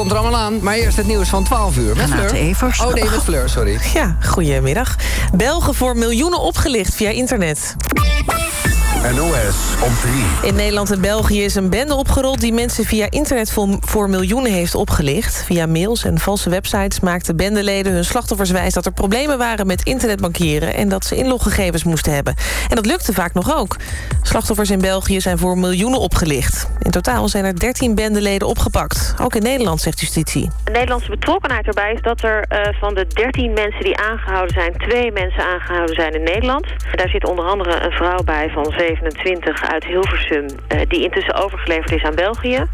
komt er allemaal aan. Maar eerst het nieuws van 12 uur. Met Renate Fleur. Evers. Oh nee, met Fleur, sorry. Ja, goedemiddag. Belgen voor miljoenen opgelicht via internet. NOS om 3. In Nederland en België is een bende opgerold... die mensen via internet voor, voor miljoenen heeft opgelicht. Via mails en valse websites maakten bendeleden hun slachtoffers wijs... dat er problemen waren met internetbankieren... en dat ze inloggegevens moesten hebben. En dat lukte vaak nog ook. Slachtoffers in België zijn voor miljoenen opgelicht. In totaal zijn er 13 bendeleden opgepakt. Ook in Nederland, zegt justitie. De Nederlandse betrokkenheid erbij is dat er eh, van de 13 mensen die aangehouden zijn... twee mensen aangehouden zijn in Nederland. Daar zit onder andere een vrouw bij van 27 uit Hilversum... eh, die intussen overgeleverd is aan België.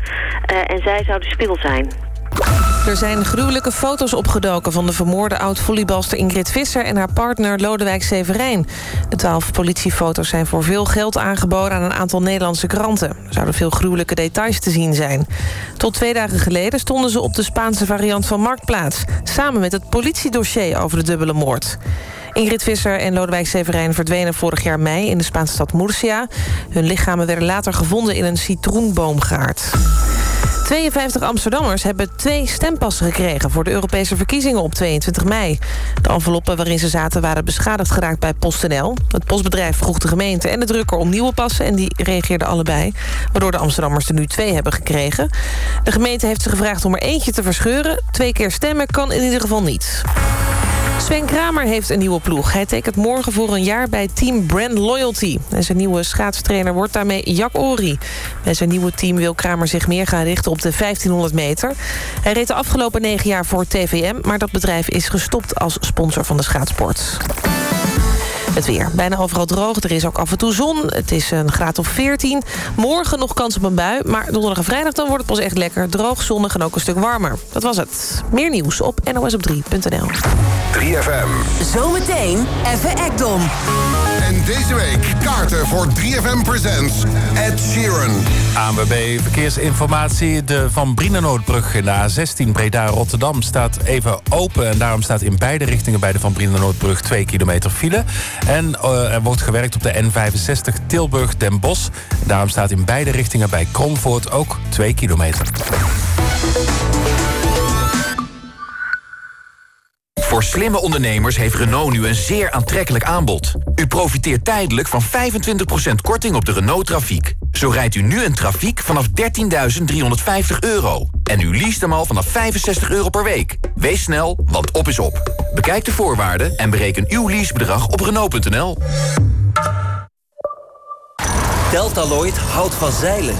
Eh, en zij zou de spil zijn. Er zijn gruwelijke foto's opgedoken van de vermoorde oud-volleybalster Ingrid Visser... en haar partner Lodewijk Severijn. De twaalf politiefoto's zijn voor veel geld aangeboden aan een aantal Nederlandse kranten. Er zouden veel gruwelijke details te zien zijn. Tot twee dagen geleden stonden ze op de Spaanse variant van Marktplaats... samen met het politiedossier over de dubbele moord. Ingrid Visser en Lodewijk Severijn verdwenen vorig jaar mei... in de Spaanse stad Murcia. Hun lichamen werden later gevonden in een citroenboomgaard. 52 Amsterdammers hebben twee stempassen gekregen... voor de Europese verkiezingen op 22 mei. De enveloppen waarin ze zaten waren beschadigd geraakt bij PostNL. Het postbedrijf vroeg de gemeente en de drukker om nieuwe passen... en die reageerden allebei, waardoor de Amsterdammers er nu twee hebben gekregen. De gemeente heeft ze gevraagd om er eentje te verscheuren. Twee keer stemmen kan in ieder geval niet. Sven Kramer heeft een nieuwe ploeg. Hij tekent morgen voor een jaar bij Team Brand Loyalty. En zijn nieuwe schaatstrainer wordt daarmee Jack Ori. Bij zijn nieuwe team wil Kramer zich meer gaan richten op de 1500 meter. Hij reed de afgelopen negen jaar voor TVM... maar dat bedrijf is gestopt als sponsor van de schaatsport. Het weer. Bijna overal droog. Er is ook af en toe zon. Het is een graad of 14. Morgen nog kans op een bui. Maar donderdag en vrijdag dan wordt het pas echt lekker. Droog, zonnig en ook een stuk warmer. Dat was het. Meer nieuws op nosop3.nl. 3FM. Zometeen even Ekdom. En deze week kaarten voor 3FM Presents Ed Sheeran. ANWB Verkeersinformatie. De Van Brienenoordbrug in de A16 Breda-Rotterdam staat even open. En daarom staat in beide richtingen bij de Van Brienenoordbrug 2 kilometer file. En eh, er wordt gewerkt op de N65 Tilburg-Den Bosch. Daarom staat in beide richtingen bij Kronvoort ook 2 kilometer. Voor slimme ondernemers heeft Renault nu een zeer aantrekkelijk aanbod. U profiteert tijdelijk van 25% korting op de Renault Trafiek. Zo rijdt u nu een Trafiek vanaf 13.350 euro. En u leest hem al vanaf 65 euro per week. Wees snel, want op is op. Bekijk de voorwaarden en bereken uw leasebedrag op Renault.nl. Deltaloid houdt van zeilen.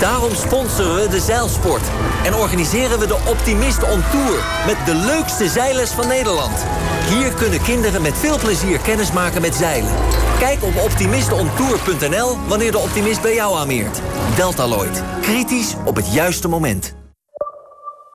Daarom sponsoren we de zeilsport. En organiseren we de Optimist on Tour. Met de leukste zeilers van Nederland. Hier kunnen kinderen met veel plezier kennis maken met zeilen. Kijk op optimistontour.nl wanneer de optimist bij jou aanmeert. Deltaloid. Kritisch op het juiste moment.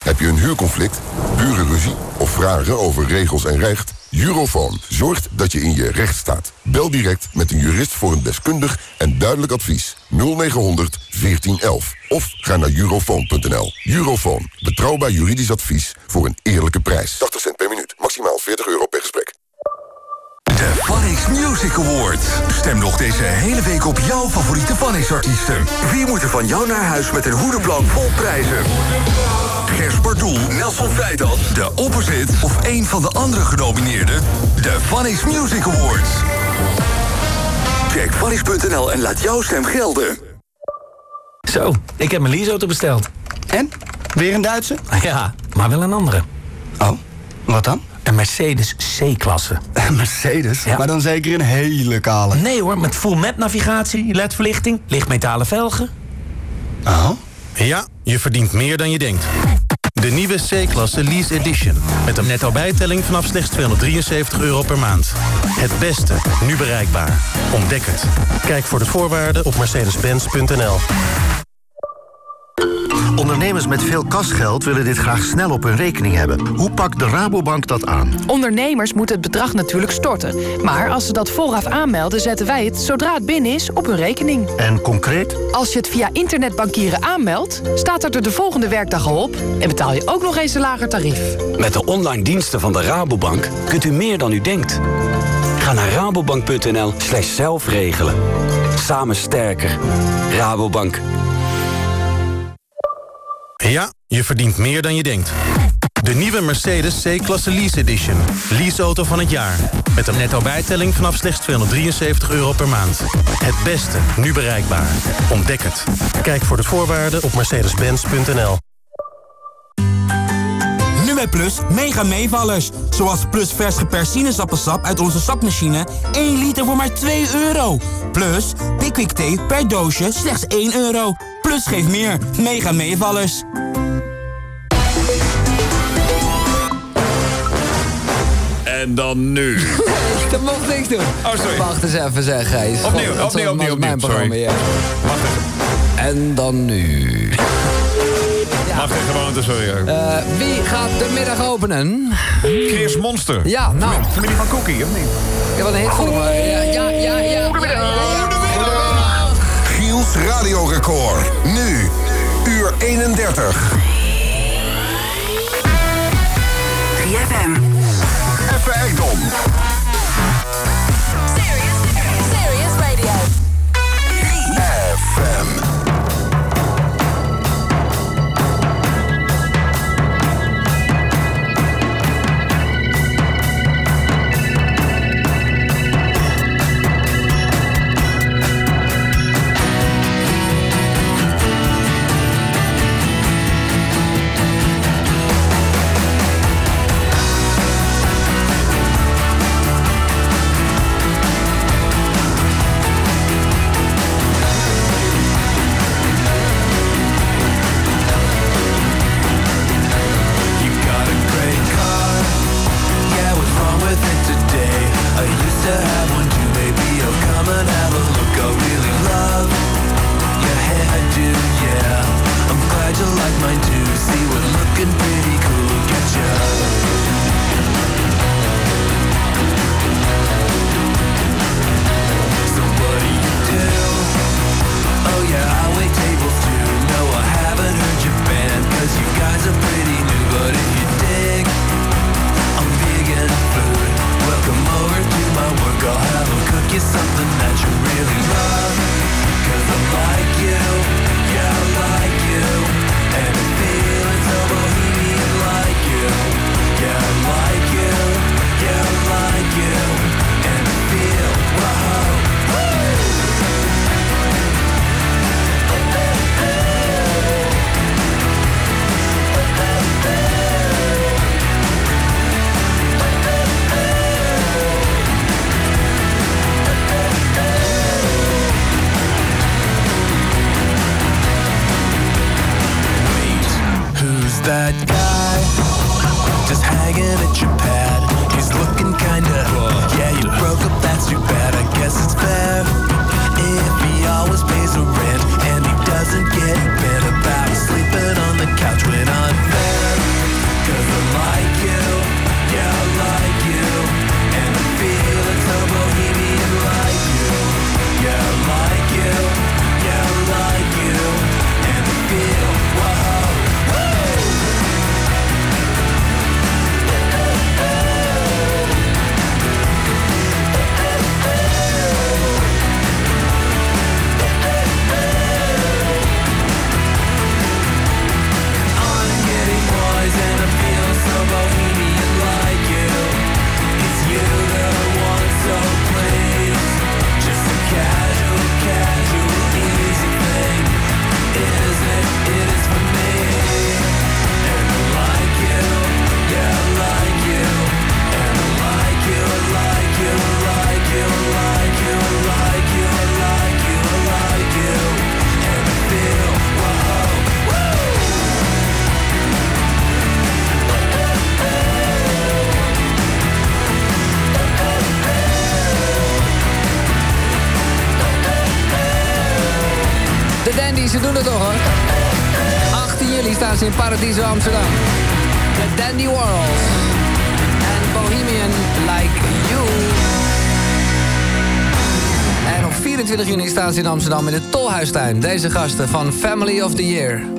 Heb je een huurconflict, burenruzie vragen over regels en recht? Eurofoon zorgt dat je in je recht staat. Bel direct met een jurist voor een deskundig en duidelijk advies. 0900 1411. Of ga naar eurofoon.nl. Eurofoon. Betrouwbaar juridisch advies voor een eerlijke prijs. 80 cent per minuut. Maximaal 40 euro per gesprek. De Phonics Music Awards. Stem nog deze hele week op jouw favoriete Phonics-artiesten. Wie moet er van jou naar huis met een hoedenplank vol prijzen? Bardoel, Nelson Vrijtad, The Opposite... of een van de andere genomineerden? De Phonics Music Awards. Check phonics.nl en laat jouw stem gelden. Zo, ik heb mijn leaseauto besteld. En? Weer een Duitse? Ja, maar wel een andere. Oh, wat dan? Een Mercedes C-klasse. Een Mercedes? Maar dan zeker een hele kale. Nee hoor, met full map navigatie, ledverlichting, lichtmetalen velgen. Oh? Ja, je verdient meer dan je denkt. De nieuwe C-klasse Lease Edition. Met een netto bijtelling vanaf slechts 273 euro per maand. Het beste, nu bereikbaar. Ontdek het. Kijk voor de voorwaarden op mercedes-benz.nl. Ondernemers met veel kasgeld willen dit graag snel op hun rekening hebben. Hoe pakt de Rabobank dat aan? Ondernemers moeten het bedrag natuurlijk storten. Maar als ze dat vooraf aanmelden, zetten wij het, zodra het binnen is, op hun rekening. En concreet? Als je het via internetbankieren aanmeldt, staat het er de volgende werkdag al op... en betaal je ook nog eens een lager tarief. Met de online diensten van de Rabobank kunt u meer dan u denkt. Ga naar rabobank.nl slash zelfregelen. Samen sterker. Rabobank. Ja, Je verdient meer dan je denkt. De nieuwe Mercedes C-klasse Lease Edition. Leaseauto van het jaar. Met een netto bijtelling vanaf slechts 273 euro per maand. Het beste, nu bereikbaar. Ontdek het. Kijk voor de voorwaarden op mercedes-benz.nl. Bij Plus, mega meevallers. Zoals Plus vers geperst sinaasappelsap uit onze sapmachine. 1 liter voor maar 2 euro. Plus, Pickwick thee per doosje slechts 1 euro. Plus geeft meer, mega meevallers. En dan nu. Dat mocht niks doen. Oh, sorry. Wacht eens even zeg, Gijs. Opnieuw, God, opnieuw, was opnieuw, Mijn opnieuw, programma, sorry. ja. Wacht even. En dan nu. Mag ik gewoon, sorry. hoor. Eh, wie gaat de middag openen? Chris Monster. Ja, nou. Familie van Cookie, of niet? Ja, wat een hit voor me. Ja, ja, ja. ja. Giels radiorecord. Nu, uur 31. 3FM. Even Ekdom. Paradiso Amsterdam. De Dandy World. En Bohemian Like You. En op 24 juni staan ze in Amsterdam in de Tolhuistuin. Deze gasten van Family of the Year.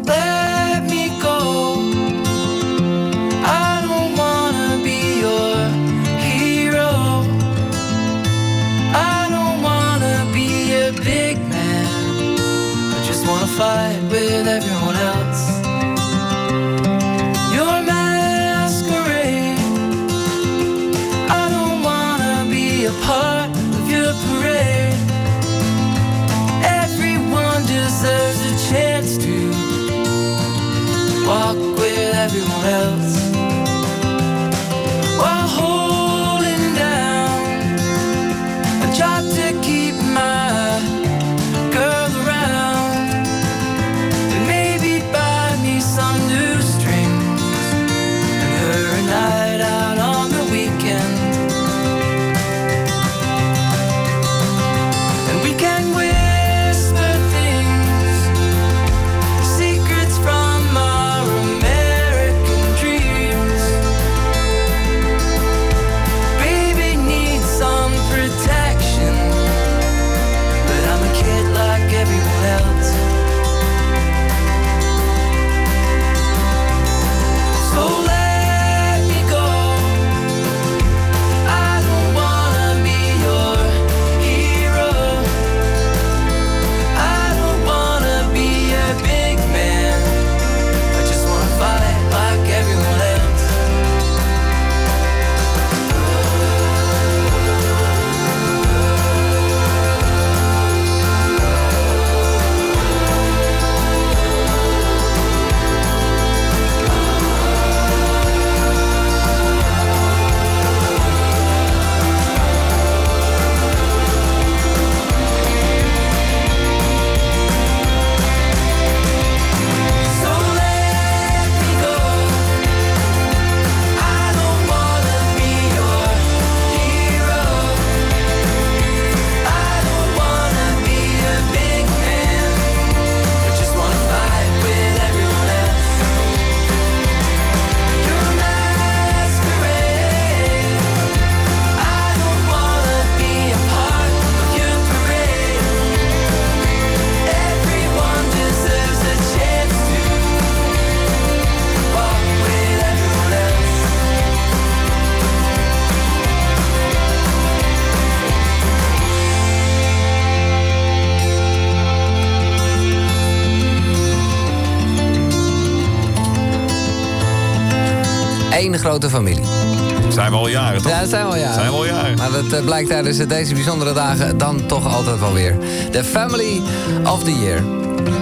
Grote familie. Zijn we al jaren, toch? Ja, dat zijn we al jaren. Zijn we al jaren. Maar dat eh, blijkt tijdens deze bijzondere dagen dan toch altijd wel weer. The Family of the Year.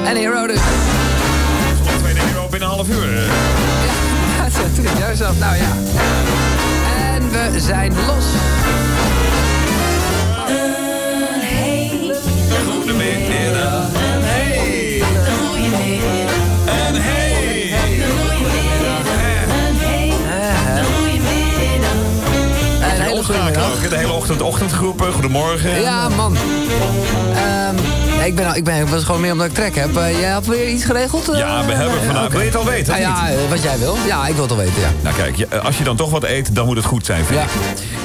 En hero dus. Tweede hero binnen een half uur. Ja, dat is juist af. Nou ja. En we zijn los. Middag. ook. De hele ochtend ochtendgroepen. Goedemorgen. Ja, man. Ehm, ik, ben, al- ik ben ik was gewoon meer omdat ik trek heb. Eh, jij had weer iets geregeld? eh? Ja, we hebben Nee, vandaag. Wil je het al weten? Ah, ja, eh, wat jij wil. Ja, ik wil het al weten, ja. Nou kijk, je- als je dan toch wat eet, dan moet het goed zijn, vind ik.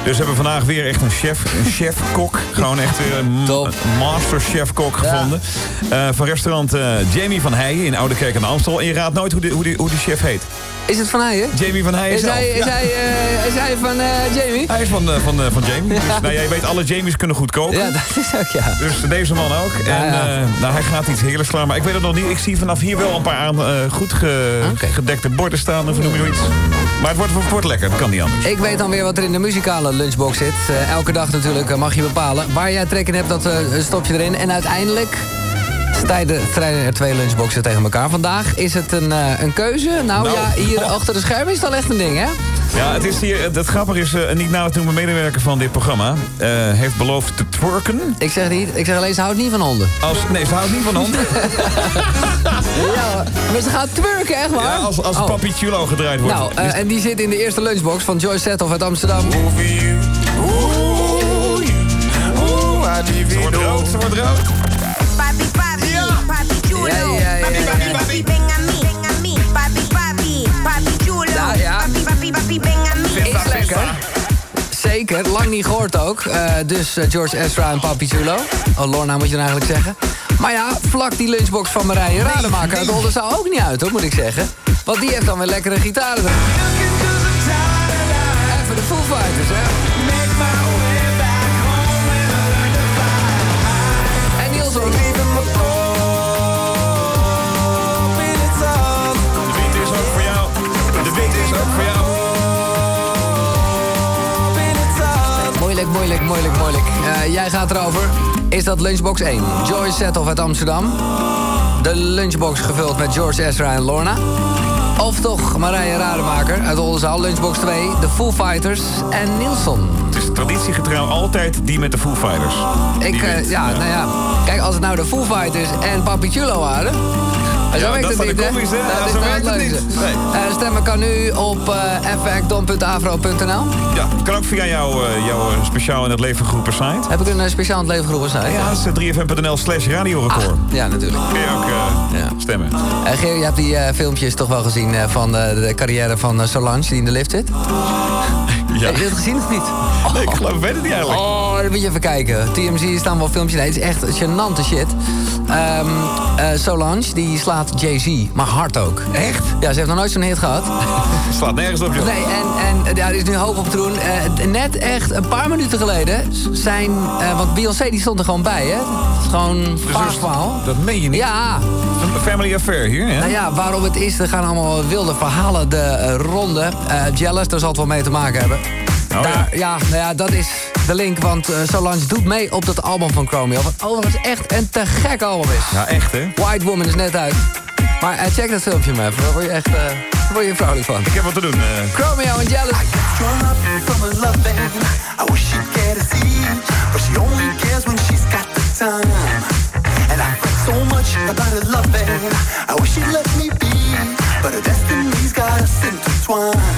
Dus we hebben vandaag weer echt een chef, een chef-kok. Gewoon echt weer een ma- master chef-kok gevonden. Eh, van restaurant eh, Jamie van Heijen in Oude Kerk aan de Amstel. En je raadt nooit hoe die, hoe die, hoe die chef heet. Is het van hij, hè? Jamie van Heijen Is zelf. hij, is, hij, eh, is hij van eh, Jamie? Hij is van, eh, van, van Jamie. Dus, nou, jij weet, alle Jamies kunnen goed koken. Ja, dat is ook, ja. Dus deze man ook. Ja, en nou, hij gaat iets heerlijks klaar. Maar ik weet het nog niet. Ik zie vanaf hier wel een paar aan, goed ge- gedekte borden staan. Of noem je zoiets. Maar het wordt, het wordt lekker. Het kan niet anders. Ik weet dan weer wat er in de muzikale lunchbox zit. Elke dag natuurlijk mag je bepalen. Waar jij trek in hebt, dat stop je erin. En uiteindelijk strijden, strijden er twee lunchboxen tegen elkaar. Vandaag is het een, eh, een keuze. Nou, Nou. ja, hier achter de schermen is het al echt een ding, hè? Ja, het is hier. Het, het grappige is, eh, niet na te noemen medewerker van dit programma eh, heeft beloofd te twerken. Ik zeg niet, ik zeg alleen, ze houdt niet van honden. Als, nee, ze houdt niet van honden. ja, maar ze gaat twerken, echt waar? Ja, als, als Oh. Papi Chulo gedraaid wordt. Nou, eh, en die zit in de eerste lunchbox van Joyce Sethoff uit Amsterdam. Ze wordt rood, ze wordt rood. Papi, papi, papi chulo. Ja, ja, ja, papi, ven a mí, ven a mí. Papi, papi, papi chulo. Nou ja. Papi, papi, papi, ven a mí. Is lekker. Zeker, lang niet gehoord ook. Eh, dus eh, George Ezra en Papi Chulo. Oh, Lorna moet je dan eigenlijk zeggen. Maar ja, vlak die lunchbox van Marije Rademaker uit Olden zou ook niet uit, hoor, moet ik zeggen. Want die heeft dan weer lekkere gitaren. Even de Foo Fighters, hè. Moeilijk, moeilijk, moeilijk, moeilijk. Eh, jij gaat erover. Is dat lunchbox 1? Joyce Sethoff uit Amsterdam. De lunchbox gevuld met George Ezra en Lorna. Of toch Marije Rademaker uit Oldenzaal, Lunchbox 2, de Foo Fighters en Nielsen. Het is traditiegetrouw altijd die met de Foo Fighters. Ik, eh, ja, nou ja, kijk, als het nou de Foo Fighters en Papi Chulo waren... Ja, zo werkt dat het niet, hè? commies, hè? Ja, Dat zo is werkt het leuk. niet. Nee. Eh, stemmen kan nu op uh. Ja, kan ook via jouw, jouw eh, speciaal in het leven geroepen site. Heb ik een speciaal in het leven geroepen site? Ja, dat is 3fm.nl slash radiorecord. Ja, natuurlijk. Kun je ook eh, stemmen. Geer, je hebt die filmpjes toch wel gezien van de carrière van Solange die in de lift zit? Ja. Heb je het gezien of niet? Nee, ik geloof, weet het niet eigenlijk. Oh, dan moet je even kijken. TMZ staan wel filmpjes. Nee, het is echt gênante shit. Eh, Solange, die slaat Jay-Z. Maar hard ook. Echt? Ja, ze heeft nog nooit zo'n hit gehad. Slaat nergens op, joh. Nee, en, en ja, er is nu hoop op te doen. Eh, net echt een paar minuten geleden zijn... eh, want Beyoncé die stond er gewoon bij, hè? Gewoon een vaag verhaal. Dat meen je niet. Ja. Een family affair hier, hè? Nou ja, waarom het is, er gaan allemaal wilde verhalen de ronde. Jealous, daar zal het wel mee te maken hebben. Oh, Daar, ja. nou ja, dat is de link, want eh, Solange doet mee op dat album van Chromeo. Wat overigens echt een te gek album is. Ja, echt, hè? White Woman is net uit. Maar eh, check dat filmpje maar even, daar word je echt eh, daar word je vrolijk van. Ik heb wat te doen. eh. Chromeo en Jealous. I wish she'd get a see, but she only cares when she's got the time. And I fret so much about her loving. I wish she'd let me be, but her destiny's got us intertwined.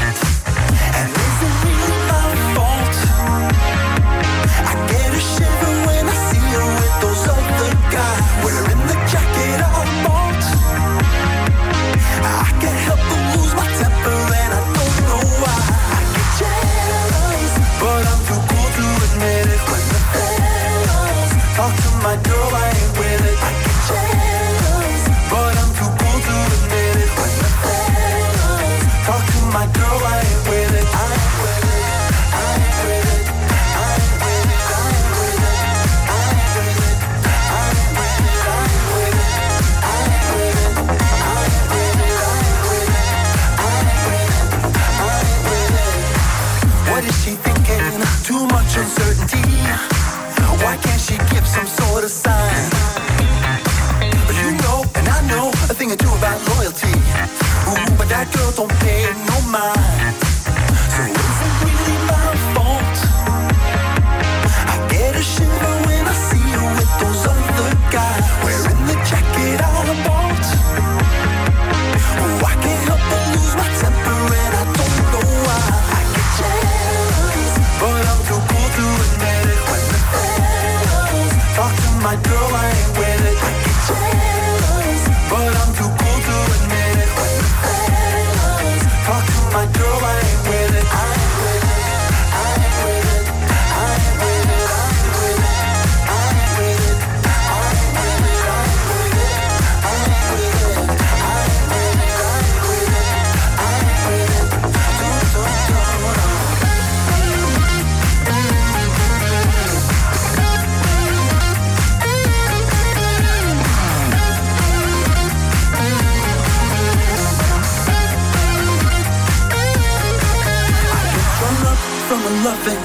Loving.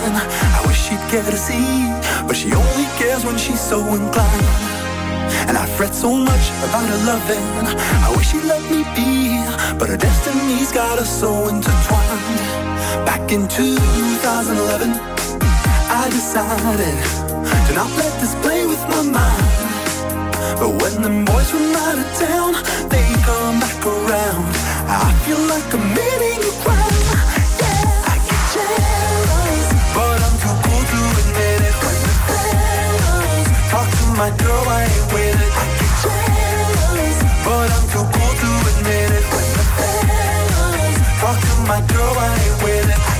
I wish she'd care to see, but she only cares when she's so inclined. And I fret so much about her loving. I wish she'd let me be, but her destiny's got us so intertwined. Back in 2011, I decided to not let this play with my mind. But when the boys from out of town, they come back around. I feel like committing a crime. My girl, I ain't with it. I get jealous, but I'm too cool to admit it. When the fellas talk to my girl, I ain't with it.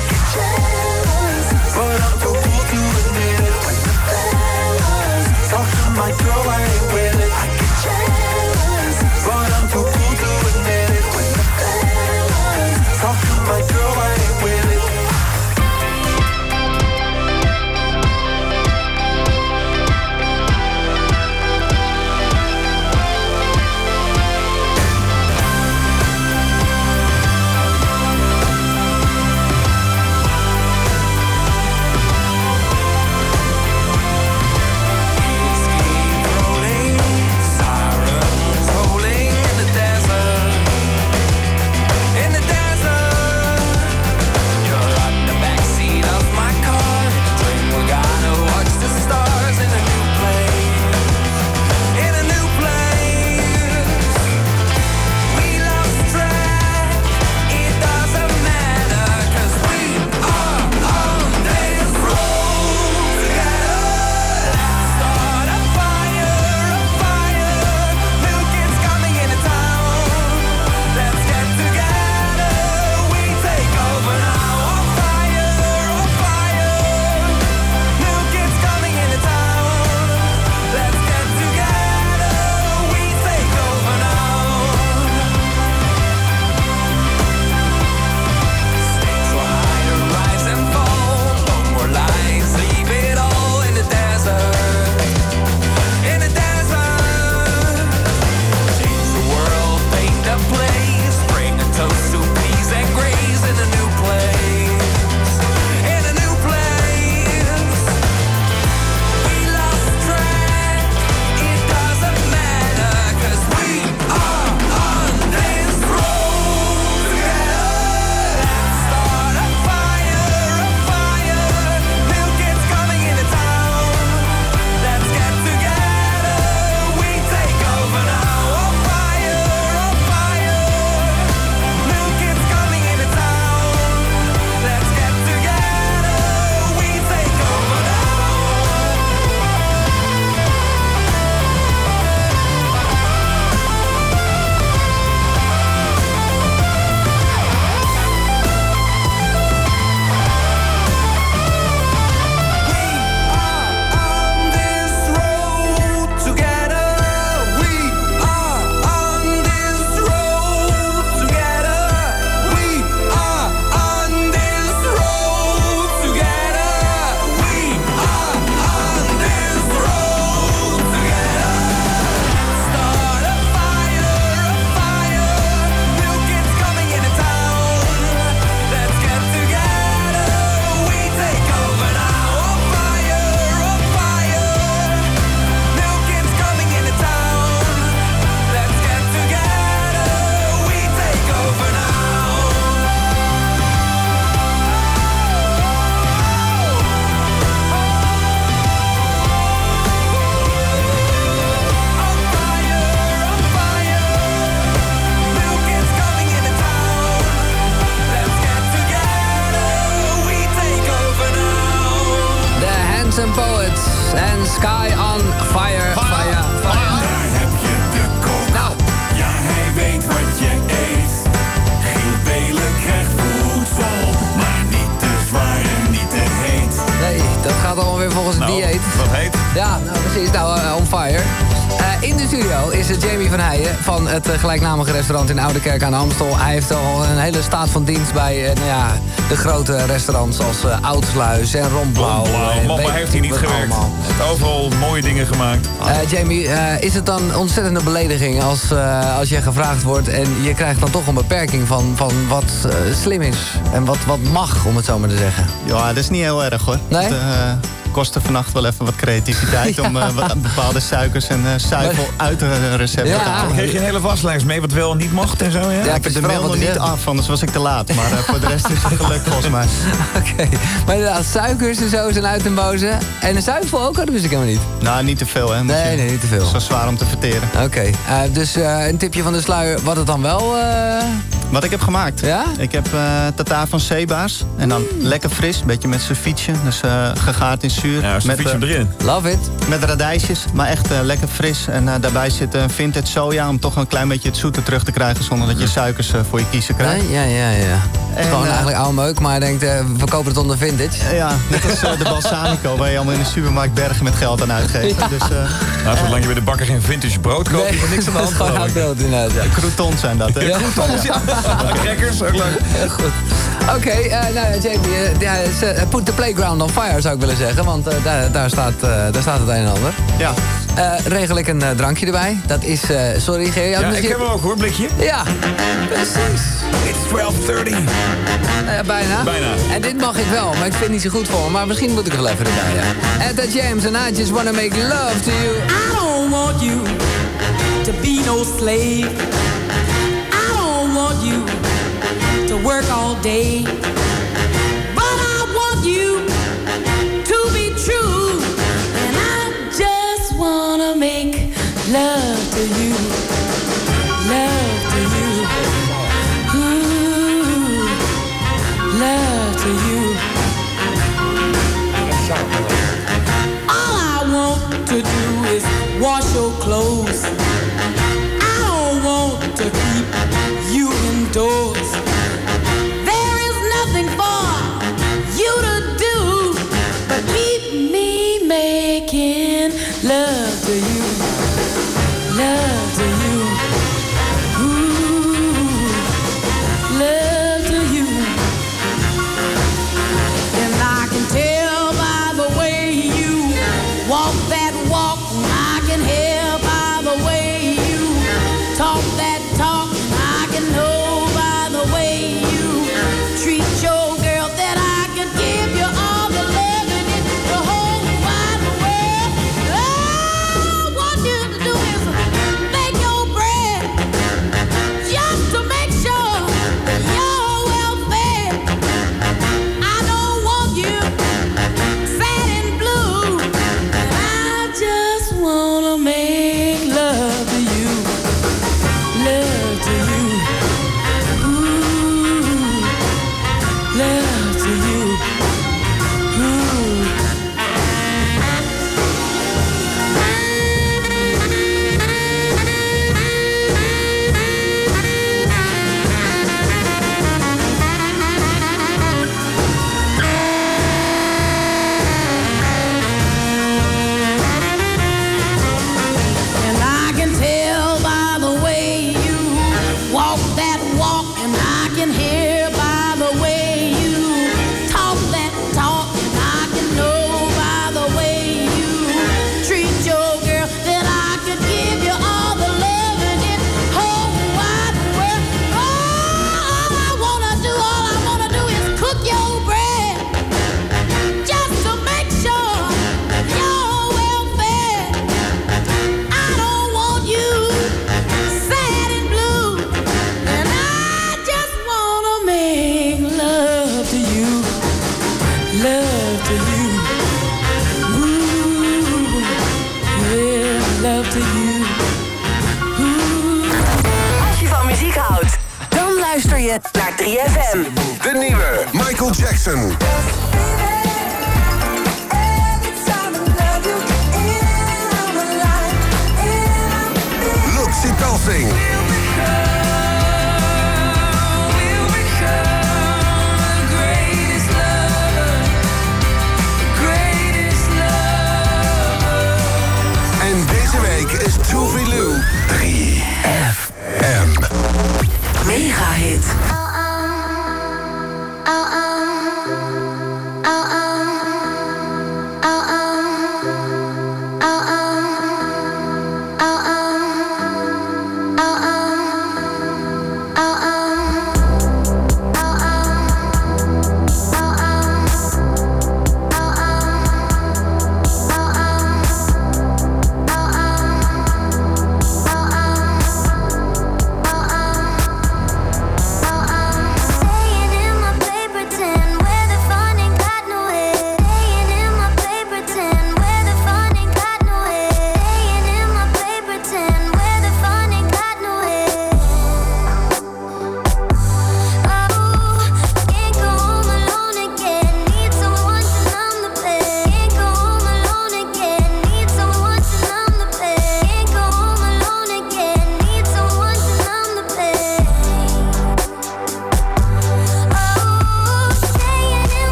Amstel. Hij heeft al een hele staat van dienst bij eh, nou ja, de grote restaurants als eh Oudsluis en Romblauw. Blauw, en man, weet waar heeft hij niet gewerkt? allemaal. Overal mooie dingen gemaakt. Eh, Jamie, eh, is het dan een ontzettende belediging als, eh, als je gevraagd wordt... en je krijgt dan toch een beperking van, van wat eh, slim is en wat, wat mag, om het zo maar te zeggen? Ja, dat is niet heel erg hoor. Nee? Het eh, kostte vannacht wel even wat creativiteit om eh, wat bepaalde suikers en eh zuivel uit de recepten te halen. Kreeg je een hele waslijst mee wat wel en niet mocht en zo, ja? Ja, ik heb de mail nog niet af, anders was ik te laat. Maar eh, voor de rest is het gelukt volgens mij. Oké, maar inderdaad, suikers en zo zijn uit den boze. En de zuivel ook, dat wist ik helemaal niet. Nou, niet te veel hè. Nee, je- nee, niet te veel. Zo zwaar om te verteren. Oké, eh, dus eh, een tipje van de sluier, wat het dan wel... Wat ik heb gemaakt? Ja? Ik heb eh tata van zeebaars. En dan lekker fris, een beetje met ceviche. Dus eh, gegaard in zuur. Ja, met, eh, erin. Love it. Met radijsjes, maar echt lekker fris. En eh, daarbij zit eh, vintage soja om toch een klein beetje het zoete terug te krijgen... zonder dat je suikers eh, voor je kiezen krijgt. Ja, ja, ja. ja. En, Gewoon eh, eigenlijk oude meuk, maar hij denkt, eh, we verkopen het onder vintage. Ja, net als eh, de balsamico, waar je allemaal in de supermarkt bergen met geld aan uitgeeft. Ja. Dus, eh, Nou, zolang je bij de bakker geen vintage brood koopt, is er niks aan de hand. gewoon brood inderdaad, ja. croutons zijn dat, hè? Ja, croutons, ja. Crackers, ook leuk. Goed. Oké, eh, nou ja, Jamie, ja, ze- put the playground on fire zou ik willen zeggen. Want eh, daar, daar, staat, eh, daar staat het een en ander. Ja. Eh, regel ik een eh, drankje erbij. Dat is, eh, sorry, Ger. Ja, ik heb hem ook hoor, blikje. Ja, precies. It's 12.30. Nou bijna. Bijna. En dit mag ik wel, maar ik vind het niet zo goed voor me. Maar misschien moet ik er wel even erbij, ja. Etta James and I just wanna make love to you. I don't want you to be no slave. I don't want you to work all day. Make love to you. Love to you. Ooh, love to you.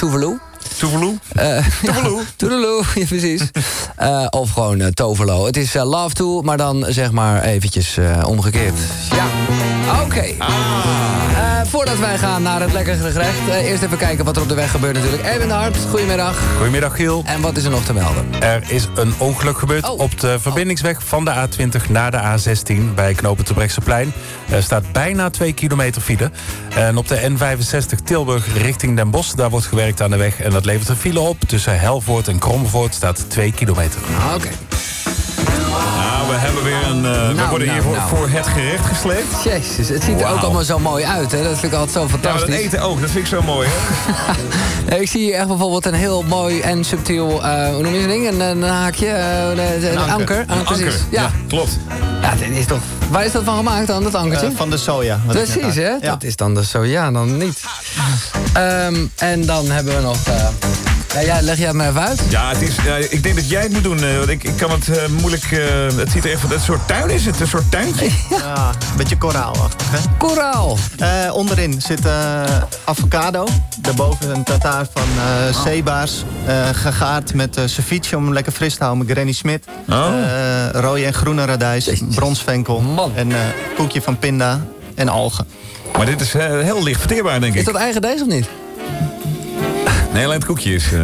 Tuvalu? Gewoon eh, Tovelo. Het is eh, Love To, maar dan zeg maar eventjes eh, omgekeerd. Ja, oké. Ah. Eh, voordat wij gaan naar het lekkere gerecht... eerst even kijken wat er op de weg gebeurt natuurlijk. Erwin de Hart, goedemiddag. Goedemiddag Giel. En wat is er nog te melden? Er is een ongeluk gebeurd Oh. op de verbindingsweg van de A20 naar de A16 bij knopen Terbrechtseplein. Er staat bijna 2 kilometer file. En op de N65 Tilburg richting Den Bosch, daar wordt gewerkt aan de weg. En dat levert een file op. Tussen Helvoort en Kromvoort staat 2 kilometer. Oké. We hebben weer een... eh, we Nou, worden hier nou, voor, nou. voor het gerecht gesleept. Jezus, het ziet er ook allemaal zo mooi uit. Hè? Dat vind ik altijd zo Ja, maar dat fantastisch. eten ook. Dat vind ik zo mooi, hè? Nee, ik zie hier echt bijvoorbeeld een heel mooi en subtiel... eh, hoe noem je zo'n ding? Een, een haakje? eh, een anker. anker. Een precies. anker. Ja. Ja, klopt. ja, dit is toch... Waar is dat van gemaakt dan, dat ankertje? Van de soja. Precies, hè? Ja. Dat is dan de soja, dan niet. Ehm, en dan hebben we nog... ja, ja, leg jij het maar even uit. Ja, het is, ja, ik denk dat jij het moet doen. eh, want ik, ik kan het eh, moeilijk... eh, het ziet er echt... Een soort tuin is het, een soort tuintje. Ja, een beetje koraalachtig, hè? Koraal. Eh, onderin zit eh, avocado. Daarboven een tartaar van eh zeebaars. eh, gegaard met eh ceviche om hem lekker fris te houden. Met Granny Smit. Oh. Eh, rode en groene radijs. Bronsvenkel. En eh koekje van pinda. En algen. Maar dit is eh, heel licht verteerbaar, denk Is ik. dat eigen deze of niet? Het koekje is... eh,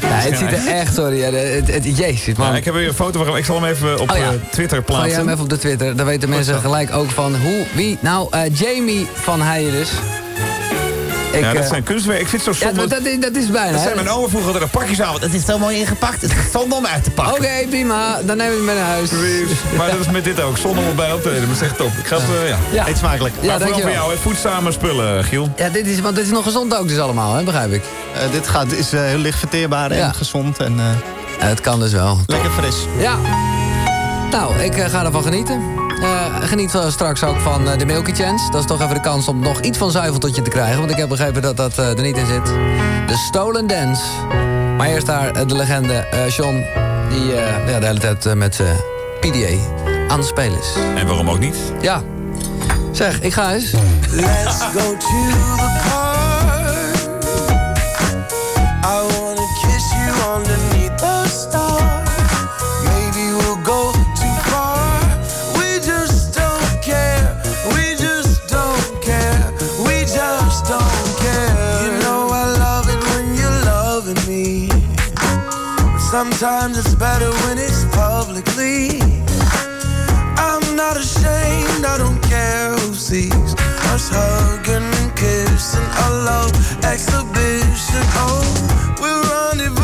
Ja, het ziet er echt, sorry. ja, het, het, jezus, man. ja, ik heb weer een foto van... Ik zal hem even op Oh ja. eh, Twitter Gooi jij plaatsen. hem even op de Twitter. Dan weten mensen gelijk ook van hoe, wie. Nou, eh, Jamie van Heijen dus. Ik, ja, dat eh, zijn kunstwerken. Ik vind het zo ja, zonde... dat, dat, is- dat is bijna. dat zijn mijn oma vroeger altijd een pakjesavond. Het is zo mooi ingepakt. Het is zonde om uit te pakken. Oké, prima. Dan nemen we hem mee naar huis. Maar dat is met dit ook. Zonder om erbij op te treden. Dat is echt top. Ik ga het, eh, ja. Ja. Eet smakelijk. Ja, maar vooral dankjewel. voor jou, hè. voedzame spullen, Giel. Ja, dit is, want dit is nog gezond ook dus allemaal, hè, begrijp ik. Eh, dit gaat, is eh, heel licht verteerbaar en Ja. gezond. En eh, Ja, het kan dus wel. lekker fris. Ja. Nou, ik eh, ga ervan genieten. Eh, geniet wel straks ook van eh, de Milky Chance. Dat is toch even de kans om nog iets van zuiveltotje te krijgen. Want ik heb begrepen dat dat eh, er niet in zit. De Stolen Dance. Maar eerst daar eh, de legende eh John. Die eh, ja, de hele tijd eh, met eh, PDA aan het spelen is. En waarom ook niet? Ja. Zeg, ik ga eens. Let's go to the park. Sometimes it's better when it's publicly. I'm not ashamed, I don't care who sees us hugging and kissing. A love exhibition. Oh, we'll rendezvous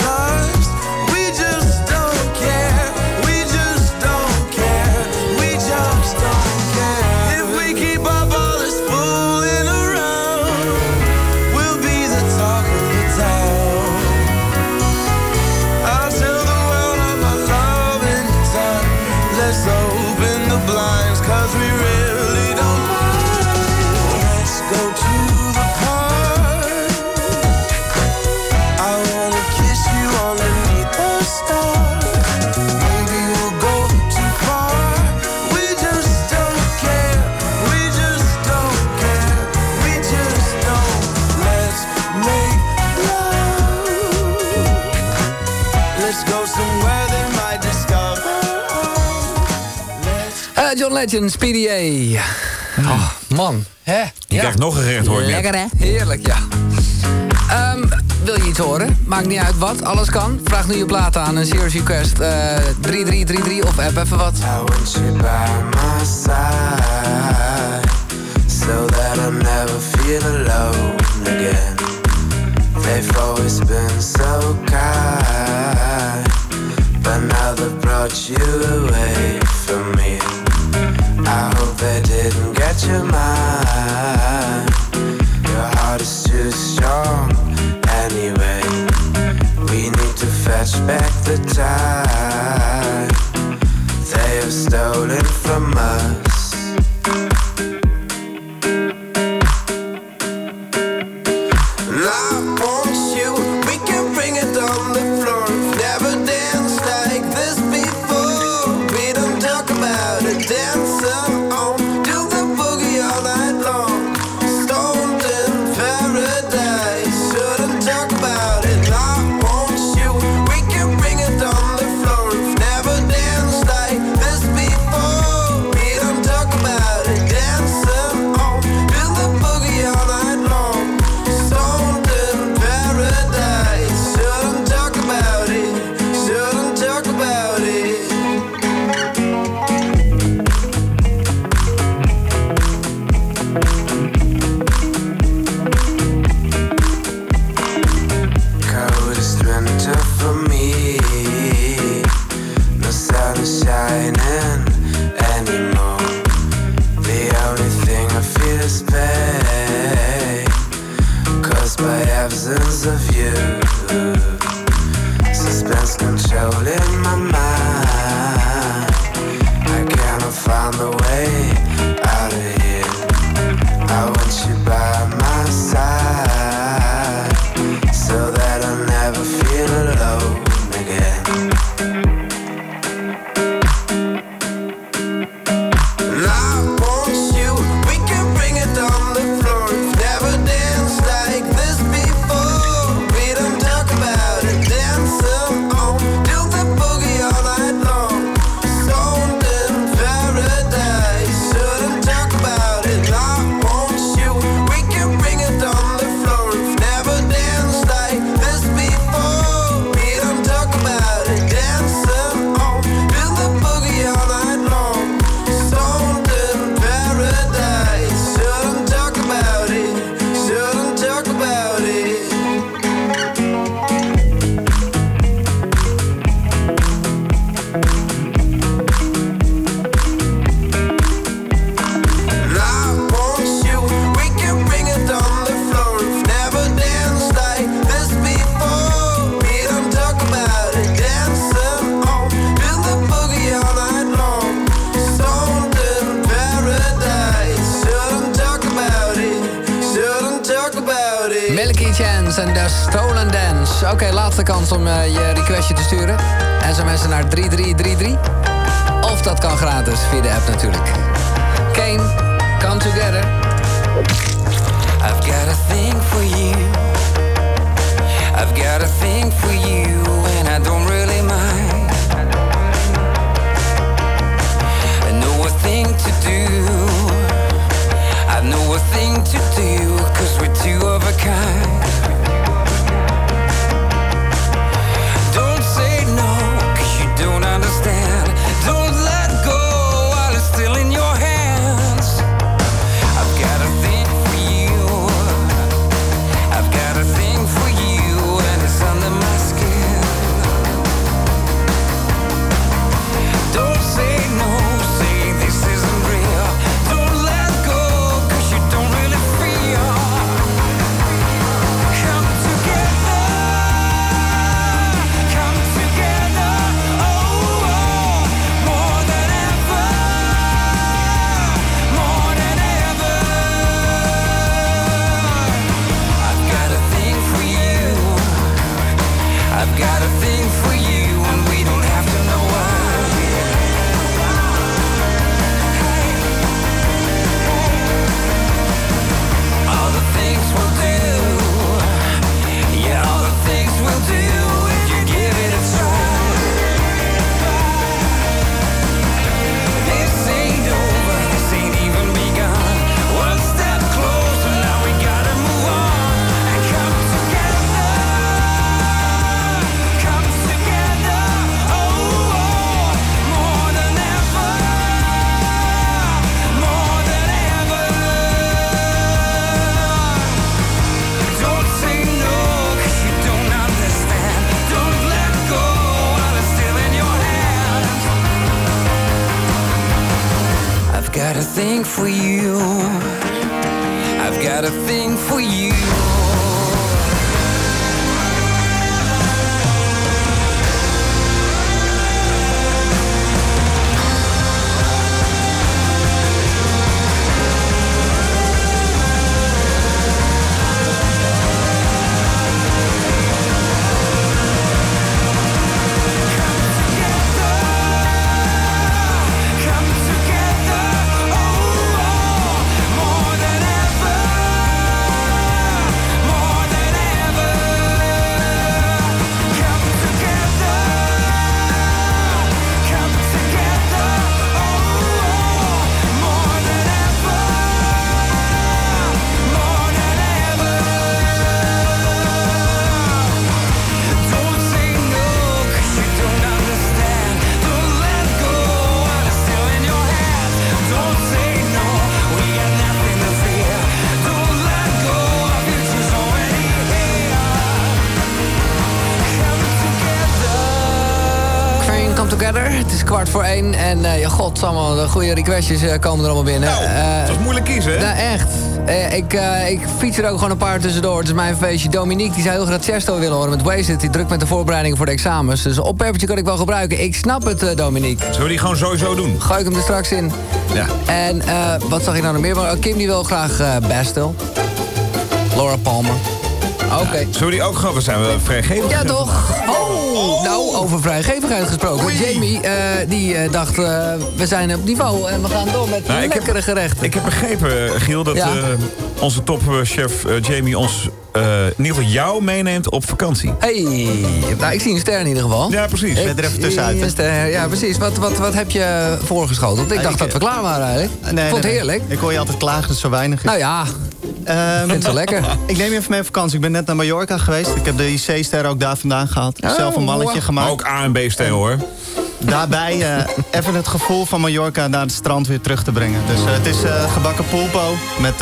Legends, PDA. Oh, man, hè? Je ja. krijgt nog een gerecht, hoor Lekker, hè? Heerlijk, ja. Um, wil je iets horen? Maakt niet uit wat, alles kan. Vraag nu je plaat aan, een serious request. Eh, uh, 3333 of app even wat. I want you by my side So that I never feel alone again They've always been so kind But now they brought you away from me I hope they didn't get your mind. Your heart is too strong anyway. We need to fetch back the time they have stolen from us. Het is kwart voor één. En eh ja, god, allemaal de goede requestjes eh, komen er allemaal binnen. Nou, Eh, dat is moeilijk kiezen, hè? Nou, echt. Eh, ik, eh, ik fiets er ook gewoon een paar tussendoor. Het is mijn feestje. Dominique die zou heel graag Chesto willen horen met Wasted. Die drukt met de voorbereidingen voor de examens. Dus een oppeppertje kan ik wel gebruiken. Ik snap het, eh, Dominique. Zullen we die gewoon sowieso doen? Gooi ik hem er straks in. Ja. En eh, wat zag ik nou nog meer? Kim die wil graag eh Bastille. Laura Palmer. Oké. Zullen we die ook gewoon? We zijn we vrijgevig. Ja, toch? Oh, nou, over vrijgevigheid gesproken. Jamie, eh, die eh, dacht, eh, we zijn op niveau en we gaan door met Nou, ik heb- lekkere gerechten. Ik heb begrepen, Giel, dat Ja. eh, onze topchef Jamie ons eh, in ieder geval jou meeneemt op vakantie. Hey, nou, ik zie een ster in ieder geval. Ja, precies. Ik ben er even tussenuit, een ster, Ja, precies. Wat, wat, wat heb je voorgeschoteld? Ik dacht ik, dat we klaar waren eigenlijk. Nee, ik vond nee, het nee. heerlijk. Ik hoor je altijd klagen dat het zo weinig is. Nou ja, Ehm, ik vind het wel lekker. Ik neem je even mee op vakantie. Ik ben net naar Mallorca geweest. Ik heb de IC-ster ook daar vandaan gehaald. Oh, Zelf een mannetje wow. gemaakt. Maar ook A en B stijl hoor. Daarbij eh, even het gevoel van Mallorca naar het strand weer terug te brengen. Dus eh, het is eh, gebakken pulpo met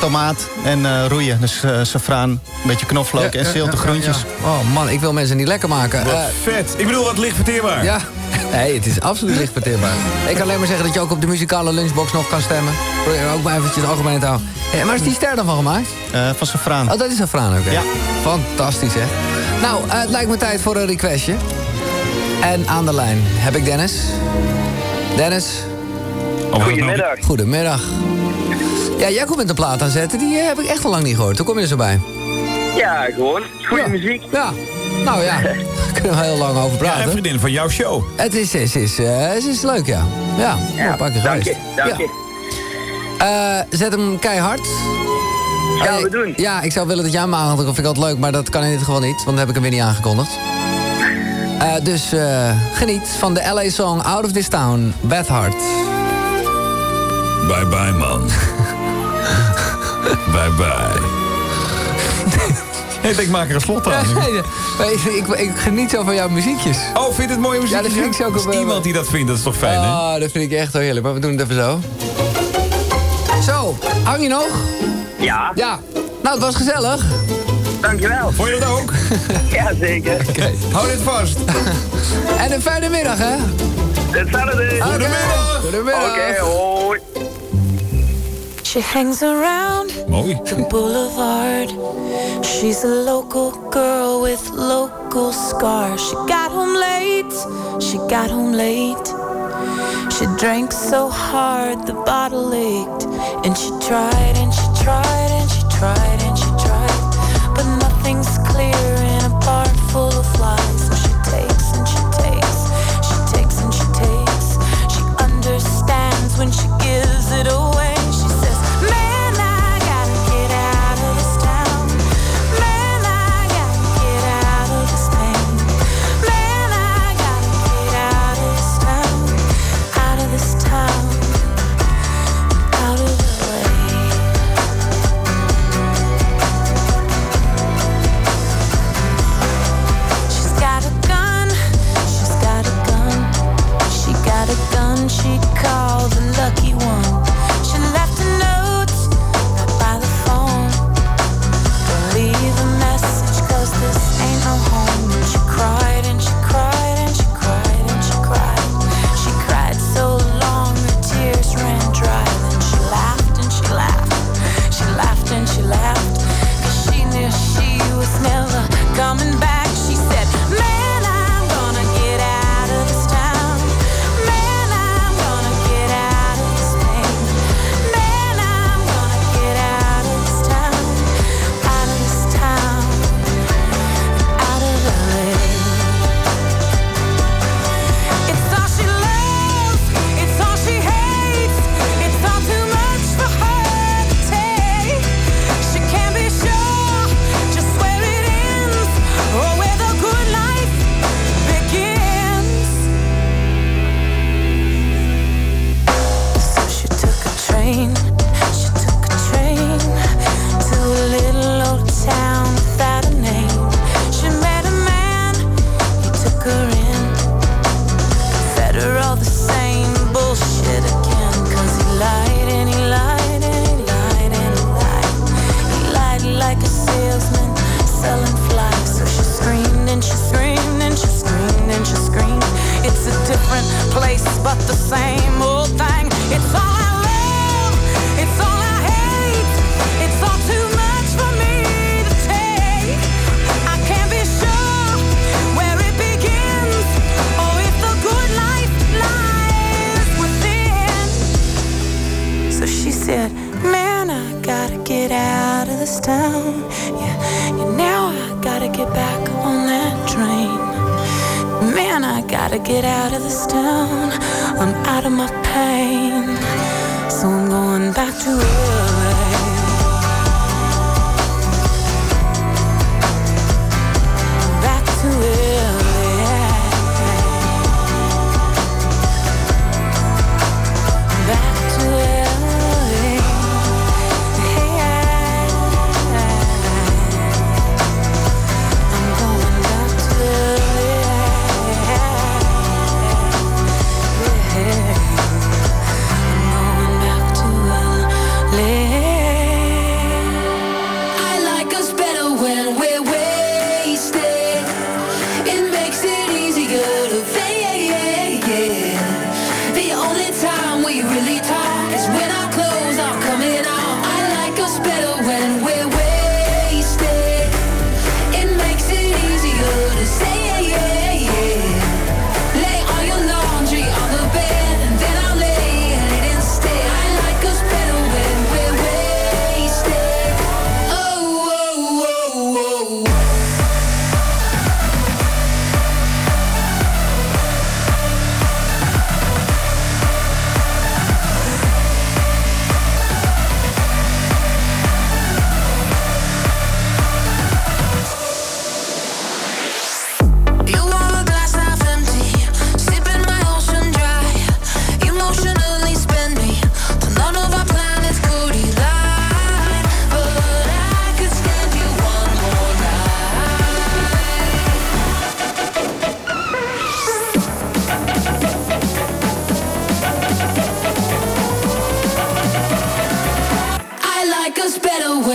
tomaat en eh, roeien. Dus eh safraan, een beetje knoflook en zilte groentjes. Oh man, ik wil mensen niet lekker maken. Wat Eh, vet. Ik bedoel, wat licht verteerbaar. ja, nee, het is absoluut lichtverteerbaar. Ik kan alleen maar zeggen dat je ook op de muzikale lunchbox nog kan stemmen. Probeer ook maar eventjes algemeen te houden. Hey, maar is die ster dan van gemaakt? Eh, van safraan. Oh, dat is een fraan ook, hè? Ja. Fantastisch, hè? Nou, eh, het lijkt me tijd voor een requestje. En aan de lijn heb ik Dennis. Dennis. Goedemiddag. Goedemiddag. Ja, jij komt met een plaat aanzetten. Die eh, heb ik echt al lang niet gehoord. Hoe kom je er zo bij? Ja, gewoon. Goede Ja. muziek. Ja. Nou ja, daar kunnen we heel lang over Ja, praten. een vriendin van jouw show. Het is, is, is, eh, het is leuk, ja. Ja, ja een paar keer dank geweest. je, dank ja. je. Eh, zet hem keihard. Gaan we ik- doen. Ja, ik zou willen dat jij hem. Dat vind ik altijd leuk, maar dat kan in dit geval niet. Want dan heb ik hem weer niet aangekondigd. Eh, dus eh, geniet van de LA-song Out of This Town, Beth Hart. Bye bye, man. bye bye. hey, ik maak er een slot aan. Nee, ik, ik, ik geniet zo van jouw muziekjes. Oh, vind je het mooie muziek? Ja, dat vind ik zo ook Is wel- iemand die dat vindt, dat is toch fijn, hè? Ah, dat vind ik echt wel heerlijk. Maar we doen het even zo. Zo, hang je nog? Ja. Ja. Nou, het was gezellig. Dankjewel. Vond je dat ook? Ja, zeker. Hou dit vast. En een fijne middag, hè? Hetzelfde. Goedemiddag. Goedemiddag. Oké, hoi. She hangs around Mooi. the boulevard. She's a local girl with local scars. She got home late, she got home late. She drank so hard the bottle ached. And she tried and she tried and she tried and she tried. But nothing's clear in a bar full of lies. So she takes and she takes, she takes and she takes. She understands when she gives it away.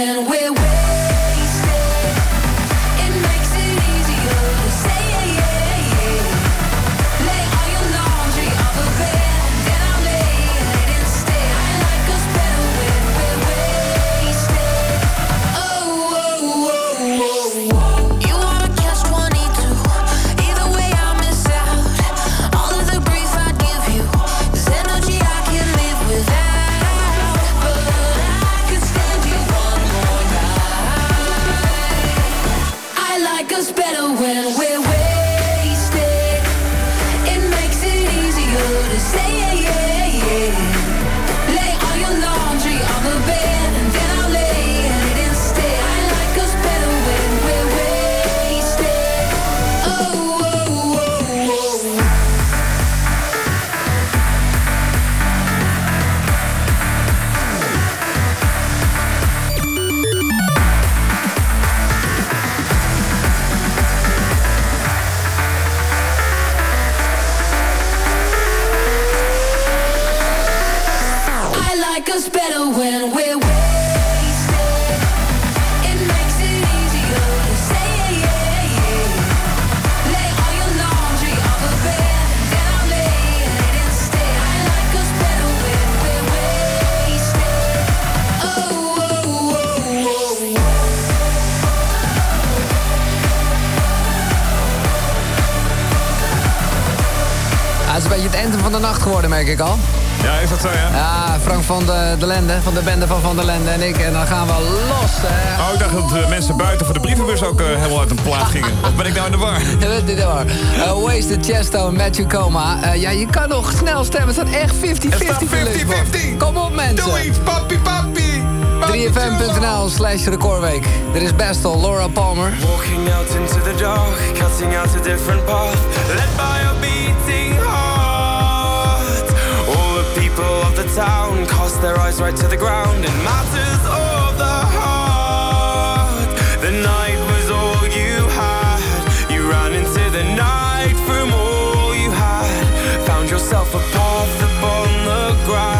Better when we're wasted. Van de, de Lende, van de bende van Van der Lende en ik. En dan gaan we los, hè. Oh, ik dacht dat de mensen buiten voor de brievenbus ook eh, helemaal uit een plaat gingen. Of ben ik nou in de war? In de war. Uh, Wasted Chesto, Matthew Coma. Eh, ja, je kan nog snel stemmen. Het staat echt 50-50 voor Lunchbox. Kom op, mensen. Doe iets, papi, papi. 3fm.nl slash recordweek. Dit is Bestel, Laura Palmer. Walking out into the dark, cutting out a different path, led by a beating heart. People of the town cast their eyes right to the ground in matters of the heart. The night was all you had. You ran into the night from all you had. Found yourself a path upon the ground.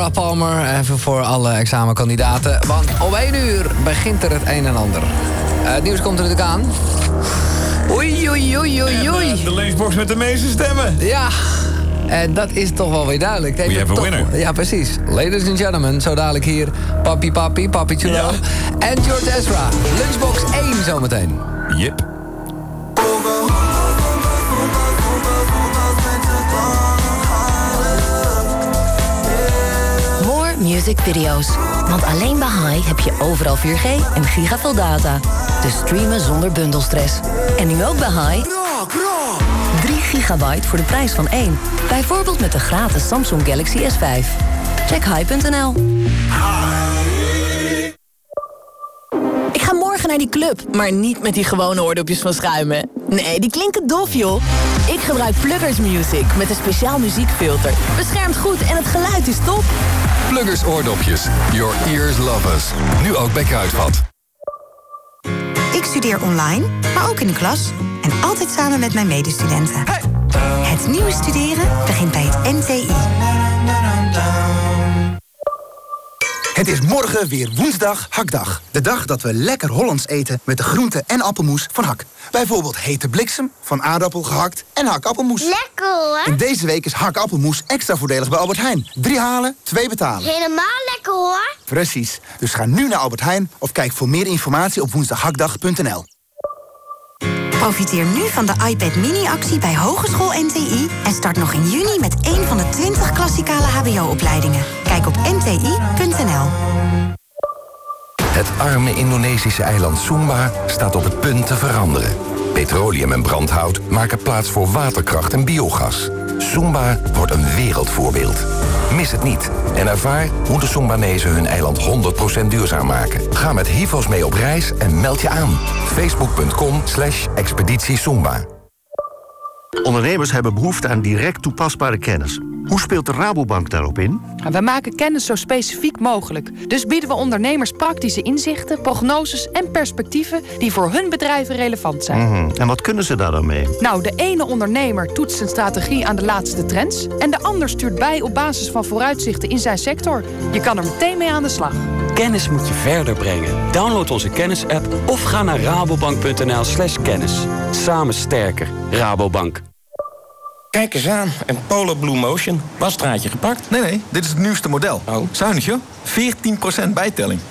Laura Palmer, even voor alle examenkandidaten. Want om 1 uur begint er het een en ander. Eh, het nieuws komt er natuurlijk aan. Oei, oei, oei, oei, En, oei. eh, de lunchbox met de meeste stemmen. Ja, en dat is toch wel weer duidelijk. We a toch- winner. Ja, precies. Ladies and gentlemen, zo dadelijk hier Papi Papi, Papi Chulo en George Ezra. Lunchbox 1 zometeen. Yep. Music video's. Want alleen bij High heb je overal 4G en gigaveel data. Dus streamen zonder bundelstress. En nu ook bij High. 3 gigabyte voor de prijs van 1. Bijvoorbeeld met de gratis Samsung Galaxy S5. Check high.nl. Ik ga morgen naar die club, maar niet met die gewone oordopjes van schuimen. Nee, die klinken dof, joh. Ik gebruik Pluggers Music met een speciaal muziekfilter. Beschermt goed en het geluid is top. Pluggers oordopjes. Your ears love us. Nu ook bij Kruidvat. Ik studeer online, maar ook in de klas. En altijd samen met mijn medestudenten. Het nieuwe studeren begint bij het NTI. Het is morgen weer woensdag hakdag. De dag dat we lekker Hollands eten met de groente- en appelmoes van Hak. Bijvoorbeeld hete bliksem, van aardappel gehakt en hakappelmoes. Lekker hoor. En deze week is hakappelmoes extra voordelig bij Albert Heijn. Drie halen, twee betalen. Helemaal lekker hoor. Precies. Dus ga nu naar Albert Heijn of kijk voor meer informatie op woensdaghakdag.nl. Profiteer nu van de iPad mini-actie bij Hogeschool NTI... en start nog in juni met één van de 20 klassikale hbo-opleidingen. Kijk op nti.nl. Het arme Indonesische eiland Sumba staat op het punt te veranderen. Petroleum en brandhout maken plaats voor waterkracht en biogas. Sumba wordt een wereldvoorbeeld. Mis het niet en ervaar hoe de Sumbanezen hun eiland 100% duurzaam maken. Ga met Hivos mee op reis en meld je aan. Facebook.com slash expeditie. Ondernemers hebben behoefte aan direct toepasbare kennis. Hoe speelt de Rabobank daarop in? We maken kennis zo specifiek mogelijk. Dus bieden we ondernemers praktische inzichten, prognoses en perspectieven die voor hun bedrijven relevant zijn. Mhm. En wat kunnen ze daar dan mee? Nou, de ene ondernemer toetst zijn strategie aan de laatste trends en de ander stuurt bij op basis van vooruitzichten in zijn sector. Je kan er meteen mee aan de slag. Kennis moet je verder brengen. Download onze kennisapp of ga naar rabobank.nl slash kennis. Samen sterker. Rabobank. Kijk eens aan, een Polo Blue Motion. Wasstraatje gepakt? Nee, nee, dit is het nieuwste model. Oh. Zuinig, joh. 14% bijtelling. 14%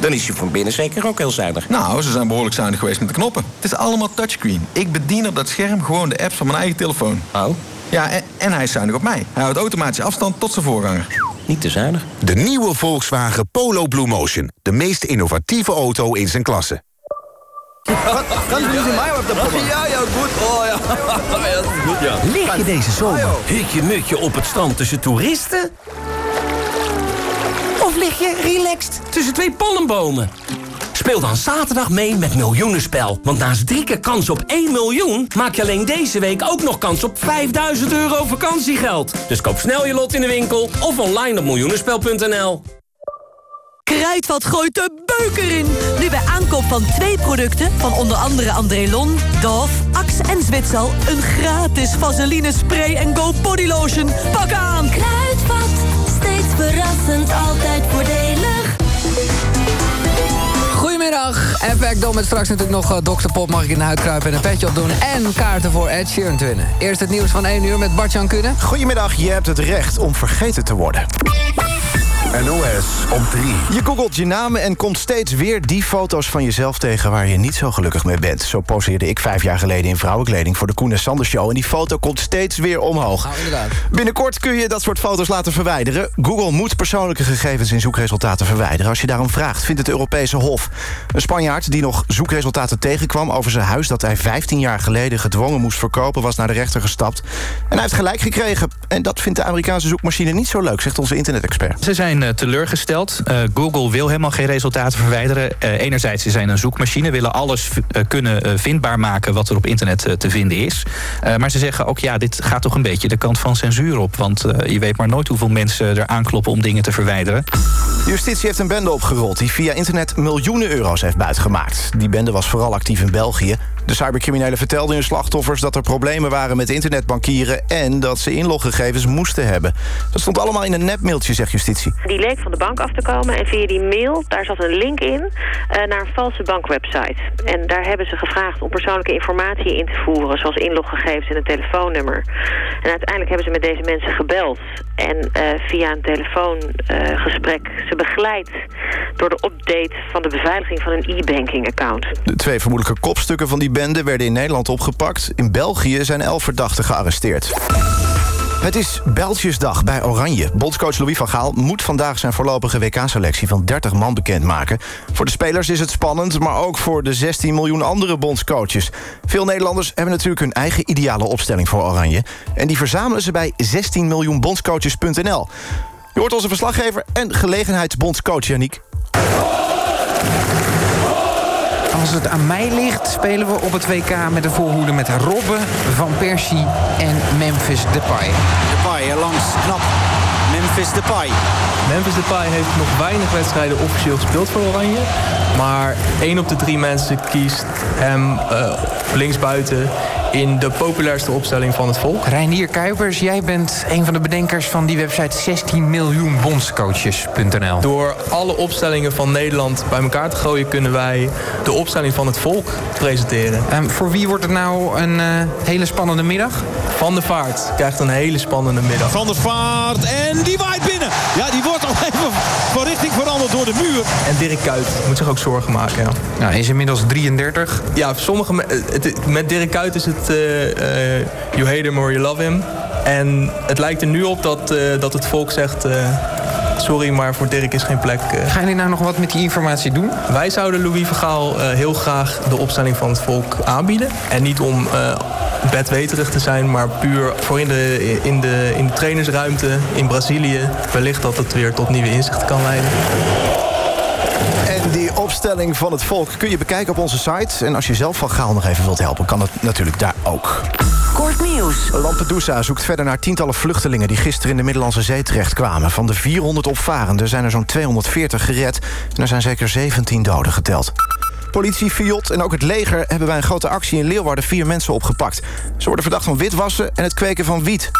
Dan is je van binnen zeker ook heel zuinig. Nou, ze zijn behoorlijk zuinig geweest met de knoppen. Het is allemaal touchscreen. Ik bedien op dat scherm gewoon de apps van mijn eigen telefoon. Oh? Ja, en, en hij is zuinig op mij. Hij houdt automatisch afstand tot zijn voorganger. Niet te zuinig. De nieuwe Volkswagen Polo Blue Motion. De meest innovatieve auto in zijn klasse. Kan je niet mij op de Ja, ja, goed. Oh, ja. ja, goed, ja. Lig je deze zomer hutje mutje op het strand tussen toeristen? Of lig je relaxed tussen twee palmbomen? Speel dan zaterdag mee met Miljoenenspel. Want naast drie keer kans op 1 miljoen... maak je alleen deze week ook nog kans op 5000 euro vakantiegeld. Dus koop snel je lot in de winkel of online op miljoenenspel.nl. Kruidvat gooit de beuker in. Nu bij aankoop van twee producten van onder andere Andrelon, Dove, Axe en Zwitsal... een gratis vaseline spray en go body lotion. Pak aan! Kruidvat, steeds verrassend, altijd voordelig. Goedemiddag. Effect Dom met straks natuurlijk nog eh, Dr. Pop mag ik in de huid kruipen en een petje opdoen. En kaarten voor Ed Sheeran te winnen. Eerst het nieuws van 1 uur met Bart-Jan Kunnen. Goedemiddag, je hebt het recht om vergeten te worden. NOS op 3. Je googelt je naam en komt steeds weer die foto's van jezelf tegen... waar je niet zo gelukkig mee bent. Zo poseerde ik vijf jaar geleden in vrouwenkleding voor de Koen en Sander Show... en die foto komt steeds weer omhoog. Nou, inderdaad. Binnenkort kun je dat soort foto's laten verwijderen. Google moet persoonlijke gegevens in zoekresultaten verwijderen... als je daarom vraagt, vindt het Europese Hof. Een Spanjaard die nog zoekresultaten tegenkwam over zijn huis... dat hij 15 jaar geleden gedwongen moest verkopen... was naar de rechter gestapt. En hij heeft gelijk gekregen. En dat vindt de Amerikaanse zoekmachine niet zo leuk, zegt onze internet-expert. Ze zijn eh, teleurgesteld. Eh, Google wil helemaal geen resultaten verwijderen. Eh, enerzijds, ze zijn een zoekmachine, willen alles kunnen vindbaar maken wat er op internet te vinden is. Maar ze zeggen ook, ja, dit gaat toch een beetje de kant van censuur op. Want je weet maar nooit hoeveel mensen er aankloppen om dingen te verwijderen. Justitie heeft een bende opgerold die via internet miljoenen euro's heeft buitgemaakt. Die bende was vooral actief in België. De cybercriminelen vertelden hun slachtoffers dat er problemen waren met internetbankieren... en dat ze inloggegevens moesten hebben. Dat stond allemaal in een nepmailtje, zegt justitie. Die leek van de bank af te komen en via die mail, daar zat een link in eh, naar een valse bankwebsite. En daar hebben ze gevraagd om persoonlijke informatie in te voeren, zoals inloggegevens en een telefoonnummer. En uiteindelijk hebben ze met deze mensen gebeld en eh, via een telefoongesprek ze begeleid door de update van de beveiliging van een e-banking account. De twee vermoedelijke kopstukken van die bende werden in Nederland opgepakt. In België zijn elf verdachten gearresteerd. Het is Beltjesdag bij Oranje. Bondscoach Louis van Gaal moet vandaag zijn voorlopige WK-selectie van 30 man bekendmaken. Voor de spelers is het spannend, maar ook voor de 16 miljoen andere bondscoaches. Veel Nederlanders hebben natuurlijk hun eigen ideale opstelling voor Oranje. En die verzamelen ze bij 16miljoenbondscoaches.nl. Je hoort onze verslaggever en gelegenheidsbondscoach Yannick. Als het aan mij ligt, spelen we op het WK met de voorhoede met Robben, Van Persie en Memphis Depay. Depay langs, knap. Memphis Depay. Memphis Depay heeft nog weinig wedstrijden officieel gespeeld voor Oranje. Maar één op de drie mensen kiest hem eh, linksbuiten in de populairste opstelling van het volk. Reinier Kuipers, jij bent een van de bedenkers van die website 16 miljoenbondscoaches.nl. Door alle opstellingen van Nederland bij elkaar te gooien... kunnen wij de opstelling van het volk presenteren. Ehm, voor wie wordt het nou een eh, hele spannende middag? Van der Vaart krijgt een hele spannende middag. Van der Vaart en die waait binnen. Ja, veranderd door de muur. En Dirk Kuyt moet zich ook zorgen maken, ja. Nou, is inmiddels 33. Ja, sommige eh, het- met Dirk Kuyt is het eh, eh, you hate him or you love him. En het lijkt er nu op dat, eh, dat het volk zegt... sorry, maar voor Dirk is geen plek. eh. Gaan jullie nou nog wat met die informatie doen? Wij zouden Louis Vergaal eh, heel graag de opstelling van het volk aanbieden. En niet om eh bedweterig te zijn, maar puur voor in de, in, de, in de trainersruimte in Brazilië. Wellicht dat het weer tot nieuwe inzichten kan leiden. Opstelling van het volk kun je bekijken op onze site. En als je zelf van Gaal nog even wilt helpen, kan dat natuurlijk daar ook. Kort nieuws. Lampedusa zoekt verder naar tientallen vluchtelingen... die gisteren in de Middellandse Zee terechtkwamen. Van de 400 opvarenden zijn er zo'n 240 gered... en er zijn zeker 17 doden geteld. Politie, Fiat en ook het leger hebben bij een grote actie in Leeuwarden... vier mensen opgepakt. Ze worden verdacht van witwassen en het kweken van wiet.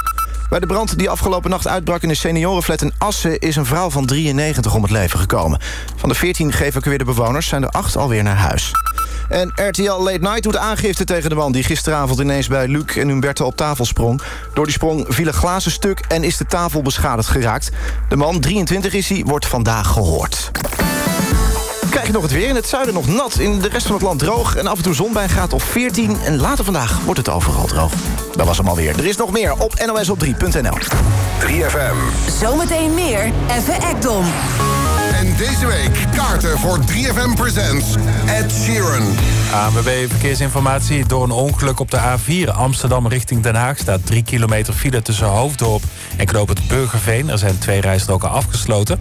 Bij de brand die afgelopen nacht uitbrak in de seniorenflat in Assen... is een vrouw van 93 om het leven gekomen. Van de 14 geëvacueerde bewoners zijn er acht alweer naar huis. En RTL Late Night doet aangifte tegen de man... die gisteravond ineens bij Luc en Humberto op tafel sprong. Door die sprong viel een glazen stuk en is de tafel beschadigd geraakt. De man, 23 is hij, wordt vandaag gehoord. Krijg je nog het weer. In het zuiden nog nat. In de rest van het land droog. En af en toe zon bij een graad of 14. En later vandaag wordt het overal droog. Dat was hem alweer. Er is nog meer op nosop3.nl. 3FM. Zometeen meer Even Ekdom. Deze week kaarten voor 3FM Presents Ed Sheeran. ANWB Verkeersinformatie. Door een ongeluk op de A4 Amsterdam richting Den Haag... staat 3 kilometer file tussen Hoofddorp en Knoop het Burgerveen. Er zijn twee rijstroken afgesloten.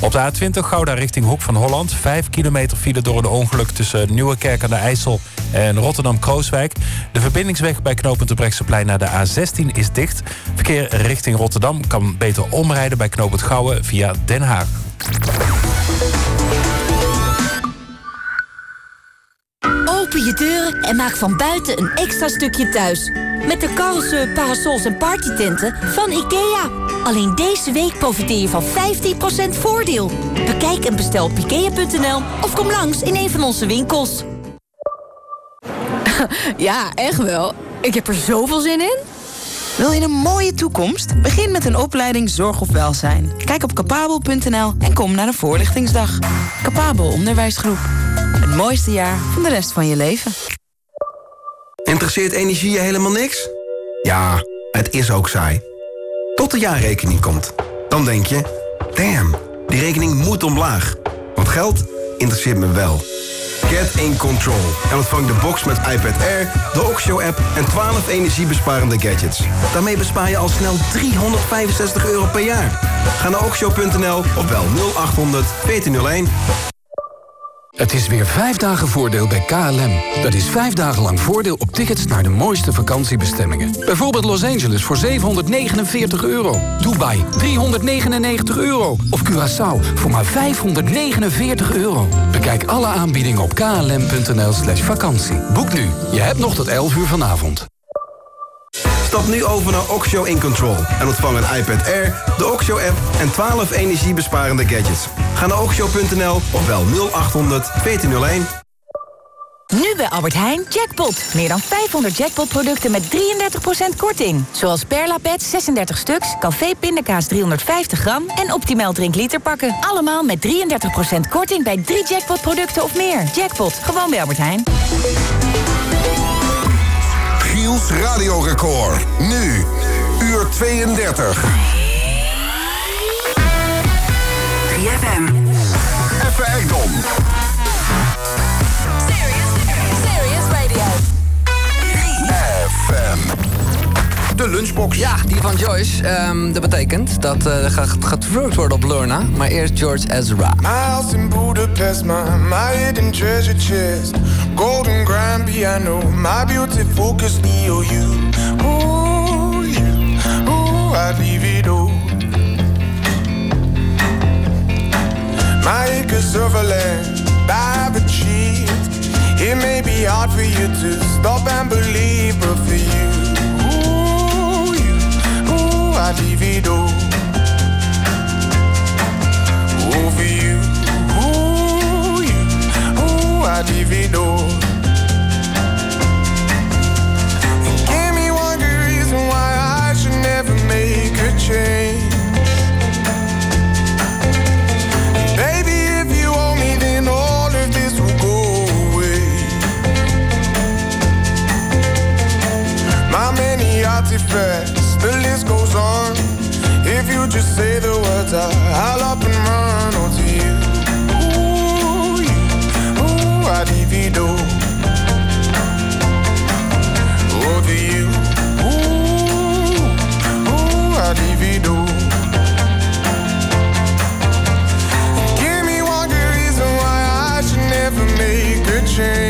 Op de A20 Gouda richting Hoek van Holland. 5 kilometer file door een ongeluk tussen Nieuwekerk aan de IJssel... en Rotterdam-Krooswijk. De verbindingsweg bij knooppunt de Brechtseplein naar de A16 is dicht. Verkeer richting Rotterdam kan beter omrijden bij knooppunt Gouwen via Den Haag. Open je deuren en maak van buiten een extra stukje thuis. Met de Karlse parasols en partytenten van IKEA. Alleen deze week profiteer je van 15% voordeel. Bekijk en bestel op ikea.nl of kom langs in een van onze winkels. Ja, echt wel. Ik heb er zoveel zin in. Wil je een mooie toekomst? Begin met een opleiding Zorg of Welzijn. Kijk op capabel.nl en kom naar de voorlichtingsdag. Capabel Onderwijsgroep. Het mooiste jaar van de rest van je leven. Interesseert energie je helemaal niks? Ja, het is ook saai. Tot de jaarrekening komt. Dan denk je, damn, die rekening moet omlaag. Want geld interesseert me wel. Get in control en ontvang de box met iPad Air, de Oxio-app en 12 energiebesparende gadgets. Daarmee bespaar je al snel 365 euro per jaar. Ga naar oxio.nl of bel 0800 1401. Het is weer vijf dagen voordeel bij KLM. Dat is vijf dagen lang voordeel op tickets naar de mooiste vakantiebestemmingen. Bijvoorbeeld Los Angeles voor 749 euro. Dubai 399 euro. Of Curaçao voor maar 549 euro. Bekijk alle aanbiedingen op klm.nl slash vakantie. Boek nu. Je hebt nog tot 11 uur vanavond. Stap nu over naar Oxio in Control en ontvang een iPad Air, de Oxio-app en 12 energiebesparende gadgets. Ga naar oxio.nl of bel 0800 1401. Nu bij Albert Heijn Jackpot. Meer dan 500 jackpot-producten met 33% korting. Zoals Perla Pets 36 stuks, Café Pindakaas 350 gram... en Optimal Drinkliter pakken. Allemaal met 33% korting bij drie jackpot-producten of meer. Jackpot, gewoon bij Albert Heijn. Giels radiorecord. Nu, uur 32. 3FM. Effe Ekdom. Serious Radio. FM. De lunchbox. Ja, die van Joyce. Ehm, dat betekent dat eh, er gaat, gaat gewerkt worden op Lorna. Maar eerst George Ezra. My house in Budapest, my, my hidden treasure chest. Golden grand piano, my beauty focus EOU. Ooh, you, ooh, I'd leave it all. My acres of land, I've achieved. It may be hard for you to stop and believe, but for you, you, ooh, I'd leave it all. Ooh, for you, ooh, you, ooh, I'd leave it all. And give me one good reason why I should never make a change. Baby, goes on. If you just say the words, I- I'll up and run onto you. Ooh, you, ooh, even do. Over you, ooh, ooh, even do. Give me one good reason why I should never make a change.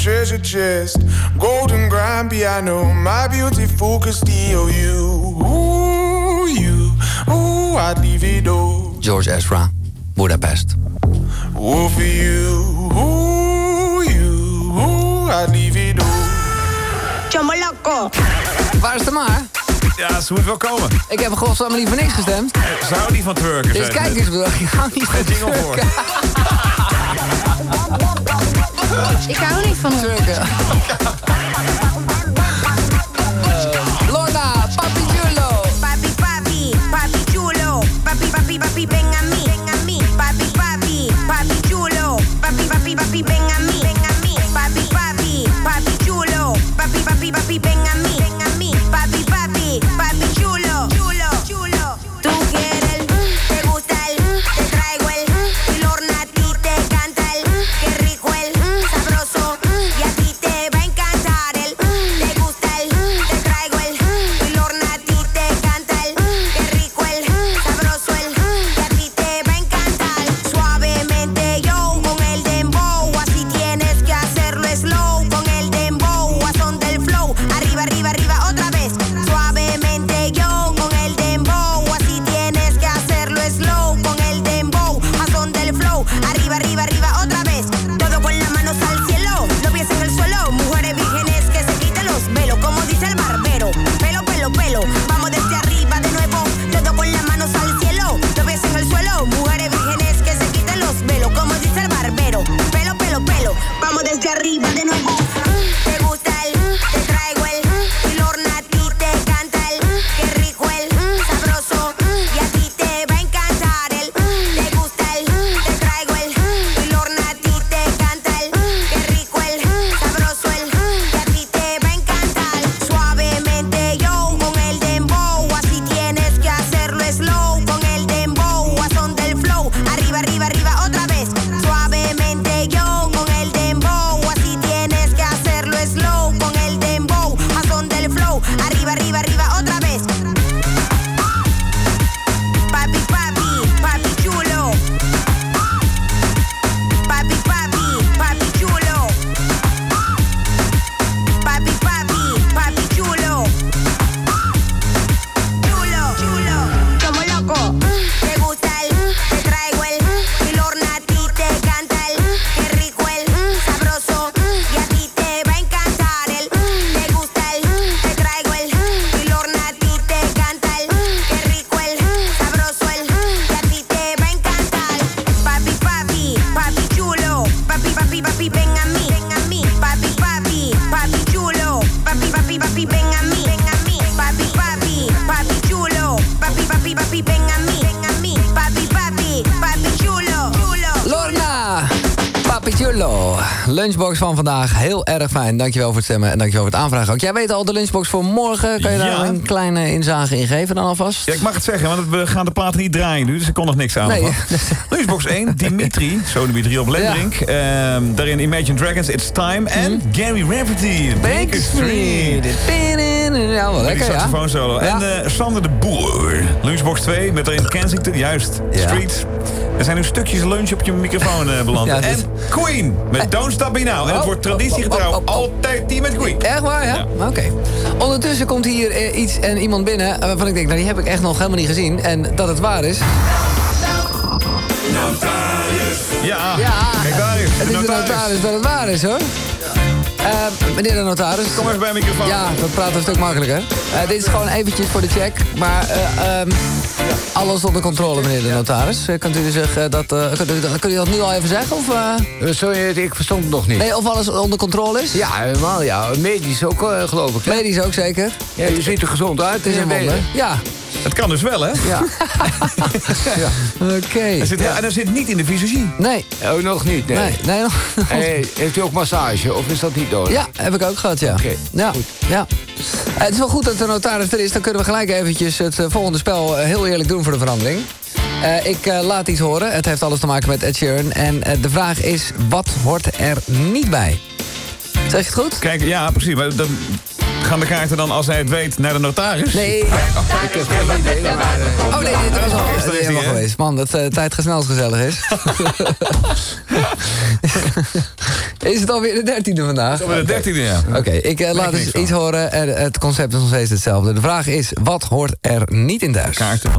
Treasure chest. Golden grand piano, my beautiful Castillo. You, ooh, you, ooh, I'd leave it all. George Ezra, Budapest. Ooh, for you, ooh, you, ooh, I'd leave it all. Chomo loco. Waar is de maar? Ja, ze moet wel komen. Ik heb godsnaam niet voor niks gestemd. Ze houden niet van twerken. Dus kijk eens, ik hou niet van twerken. Ik hou niet van. Lunchbox van vandaag, heel erg fijn. Dankjewel voor het stemmen en dankjewel voor het aanvragen ook. Jij weet al de lunchbox voor morgen. Kan je daar Ja. een kleine inzage in geven dan alvast? Ja, ik mag het zeggen, want we gaan de platen niet draaien nu, dus ik kon nog niks aan. Nee. Lunchbox 1, Dimitri, zo Dimitri op Lendrink. Ehm, daarin Imagine Dragons, It's Time. En Gary Rafferty, Baker Street. Ja, wel lekker, ja. solo. En eh, Sander de Boer. Lunchbox 2 met daarin Kensington, juist. Street. Er zijn nu stukjes lunch op je microfoon eh, beland. Ja, en is- Queen met Don't Stop Me Now. En het Oh, wordt traditiegetrouw altijd die met Queen. Echt waar, ja? Oké. Ondertussen komt hier eh, iets en iemand binnen... eh, waarvan ik denk, nou, die heb ik echt nog helemaal niet gezien. En dat het waar is. Ja, Ja, kijk daar eens. het is de notaris. dat het waar is, hoor. Eh, meneer de notaris. Kom even bij de microfoon. Ja, dat praat een stuk makkelijker. Eh, dit is gewoon eventjes voor de check. Maar eh, ehm, alles onder controle, meneer de notaris. Eh, kunt u zeggen dat... eh, kunt, u, dat- kunt u dat nu al even zeggen? Of, eh? Sorry, ik verstond het nog niet. Nee, of alles onder controle is? Ja, helemaal ja. Medisch ook, geloof ik. hè? Medisch ook zeker. Ja, je ziet er gezond uit. Het is een wonder. Ja. Het kan dus wel, hè? Ja. Oké. Hij zit, En hij zit niet in de visagie. Nee. Oh, nog niet, nee. Nee, nee nog. Hey, heeft u ook massage, of is dat niet nodig? Ja, heb ik ook gehad, ja. Ja, ja. Eh, het is wel goed dat de notaris er is. Dan kunnen we gelijk eventjes het eh, volgende spel eh, heel eerlijk doen voor de verandering. Ik laat iets horen. Het heeft alles te maken met Ed Sheeran. En de vraag is, wat hoort er niet bij? Zeg je het goed? Kijk, ja, precies. Maar dan gaan de kaarten dan, als hij het weet, naar de notaris? Nee. Ik heb geen idee. maar, Oh nee, dit was al dat is helemaal geweest. Man, dat uh, tijd snel gezellig is. is het alweer de dertiende vandaag? Het is alweer de dertiende, ja. Oké, ik eh, laat eens iets horen. En het concept is nog steeds hetzelfde. De vraag is, wat hoort er niet in thuis? Kaarten.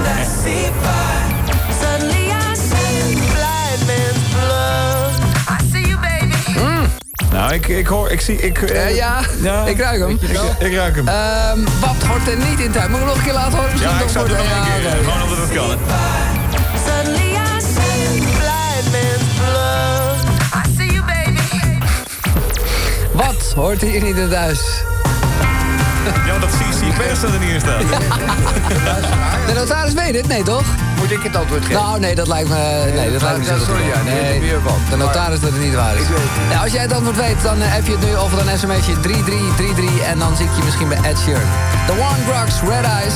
Nou, ik, ik hoor, ik zie, ik... eh, Eh, ja, ik ruik hem. Ik, ik ruik hem. Ehm, wat hoort er niet in thuis? Moet ik nog een keer laten horen? Misschien ja, ik zou het nog een keer. ja, eh. Gewoon omdat het kan. Suddenly I see blind man's blood. I see you, baby. Wat hoort hier niet in thuis? Ja, omdat CC Persson er niet in staat. De notaris weet het, nee toch? Moet ik het antwoord geven? Nou, nee, dat lijkt me... Nee, dat lijkt me ja, zo sorry, ja, nee, nee, meer van. De notaris dat het niet waar is. Nou, als jij het antwoord weet, dan eh, heb je het nu of dan sms je 3333 en dan zie ik je misschien bij Ed Sheeran. The One Drugs, Red Eyes.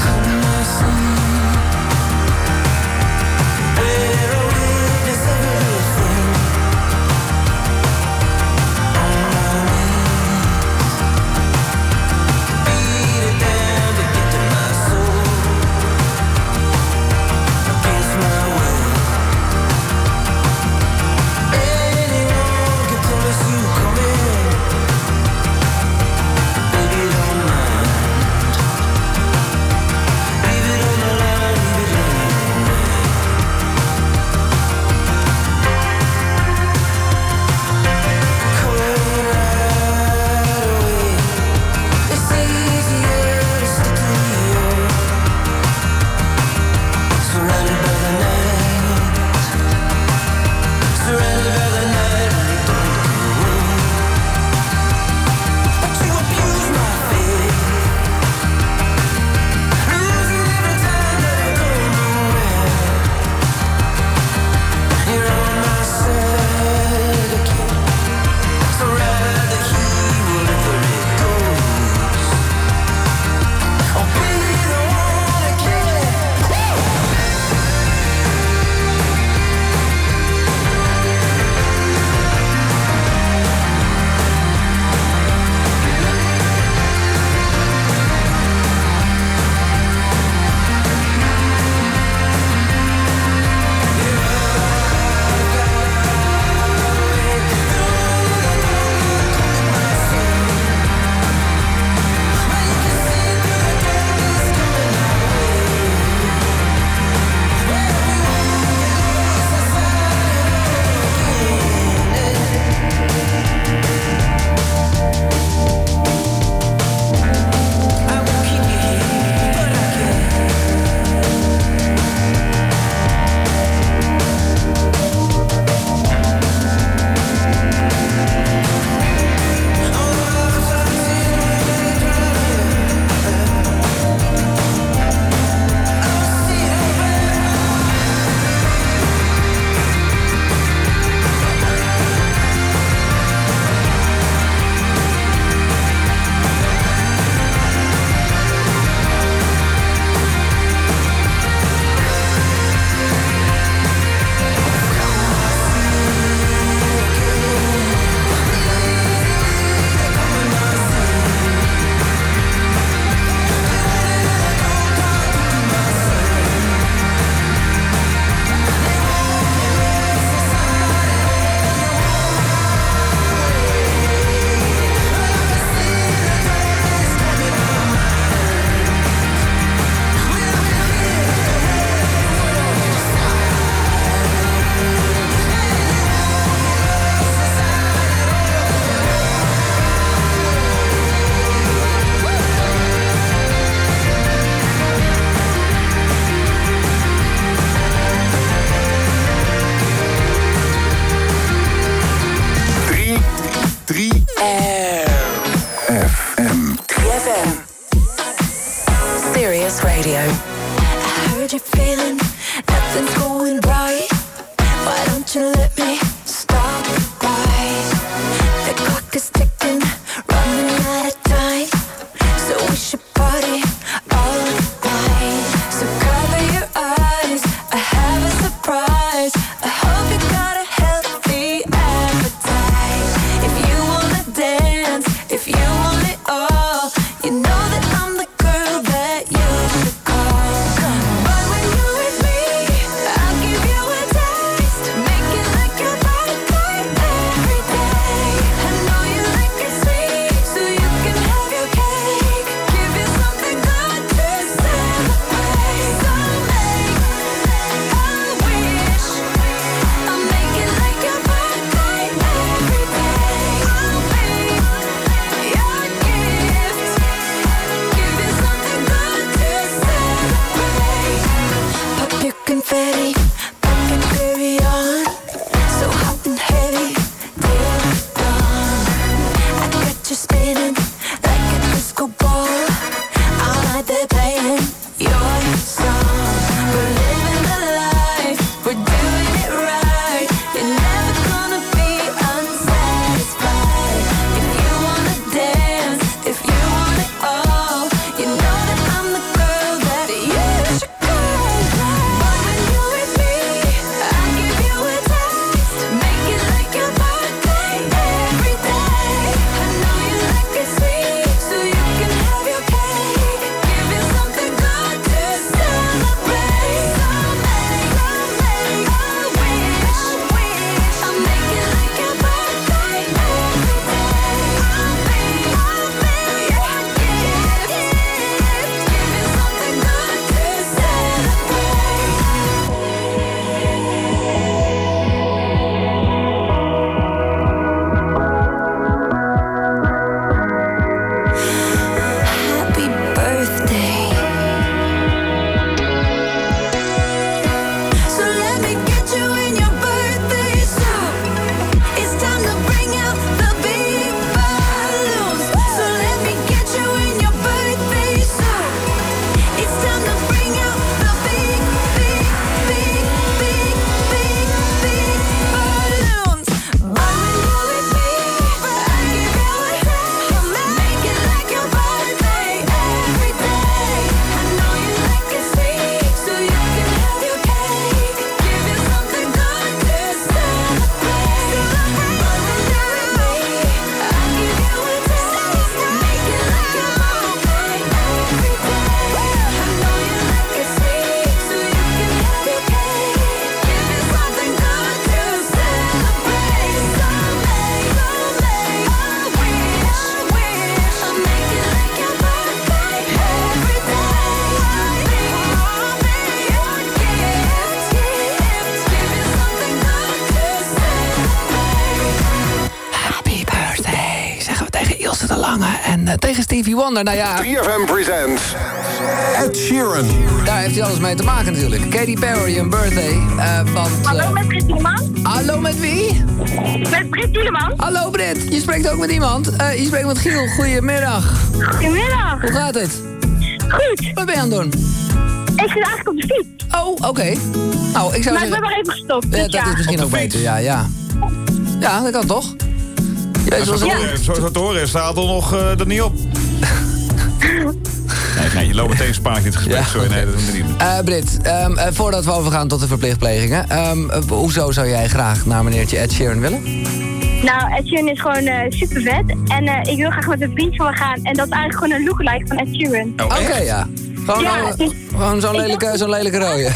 Stevie Wonder. Nou ja... 3FM presents Ed Sheeran. Daar heeft hij alles mee te maken natuurlijk. Katy Perry, een birthday. eh want, Hallo met Brit Tielemans. Hallo met wie? Met Brit Tielemans. Hallo Brit, je spreekt ook met iemand. Eh, je spreekt met Giel, goedemiddag. Goedemiddag. Hoe gaat het? Goed. Wat ben je aan het doen? Ik zit eigenlijk op de fiets. Oh, oké. Nou, ik zou maar ik zeggen... ben maar even gestopt. Ja, dus dat ja. is misschien ook beter, ja, ja. Ja, dat kan toch? Je weet Zo zoals te horen- zo te horen staat er nog eh, er niet op. Nee, nee, je loopt meteen spaak in het gesprek. Sorry, nee, dat doen we niet. Eh Brit, ehm, eh, voordat we overgaan tot de verplichtplegingen... ehm, eh, hoezo zou jij graag naar meneertje Ed Sheeran willen? Nou, Ed Sheeran is gewoon super vet. En eh, ik wil graag met een vriend van me gaan. En dat is eigenlijk gewoon een lookalike van Ed Sheeran. Oké, ja. Gewoon, Ja, nou, het is- gewoon zo'n lelijke, zo'n lelijke rode.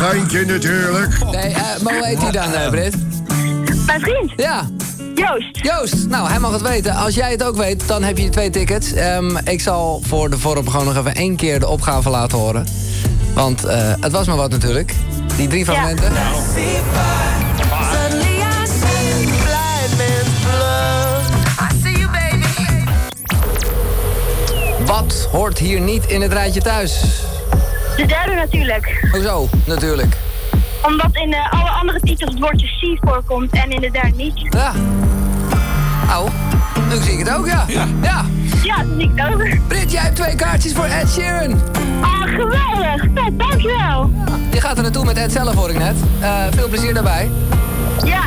Geintje natuurlijk. Nee, maar hoe heet hij dan, Brit? Mijn vriend? Ja. Joost. Joost, nou, hij mag het weten. Als jij het ook weet, dan heb je twee tickets. Ehm, ik zal voor de vorm gewoon nog even één keer de opgave laten horen. Want eh, het was maar wat natuurlijk. Die drie fragmenten. You, baby. Wat hoort hier niet in het rijtje thuis? De derde natuurlijk. Hoezo, natuurlijk omdat in eh, alle andere titels het woordje C voorkomt en in de daar niet. Ja. Au. Nu zie ik het ook, ja. Ja. Ja, dat zie ik ook. Brit, jij hebt twee kaartjes voor Ed Sheeran. Ah, geweldig. Vet, dankjewel. Ja. Je gaat er naartoe met Ed zelf, hoor ik net. Eh, veel plezier daarbij. Ja,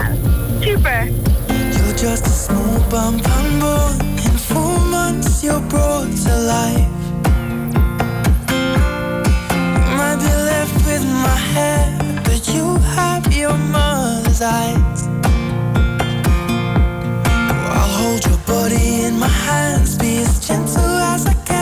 super. You're just a small bump bum bum. In four months you're brought to life. Might with my hair. You have your mother's eyes. I'll hold your body in my hands, be as gentle as I can.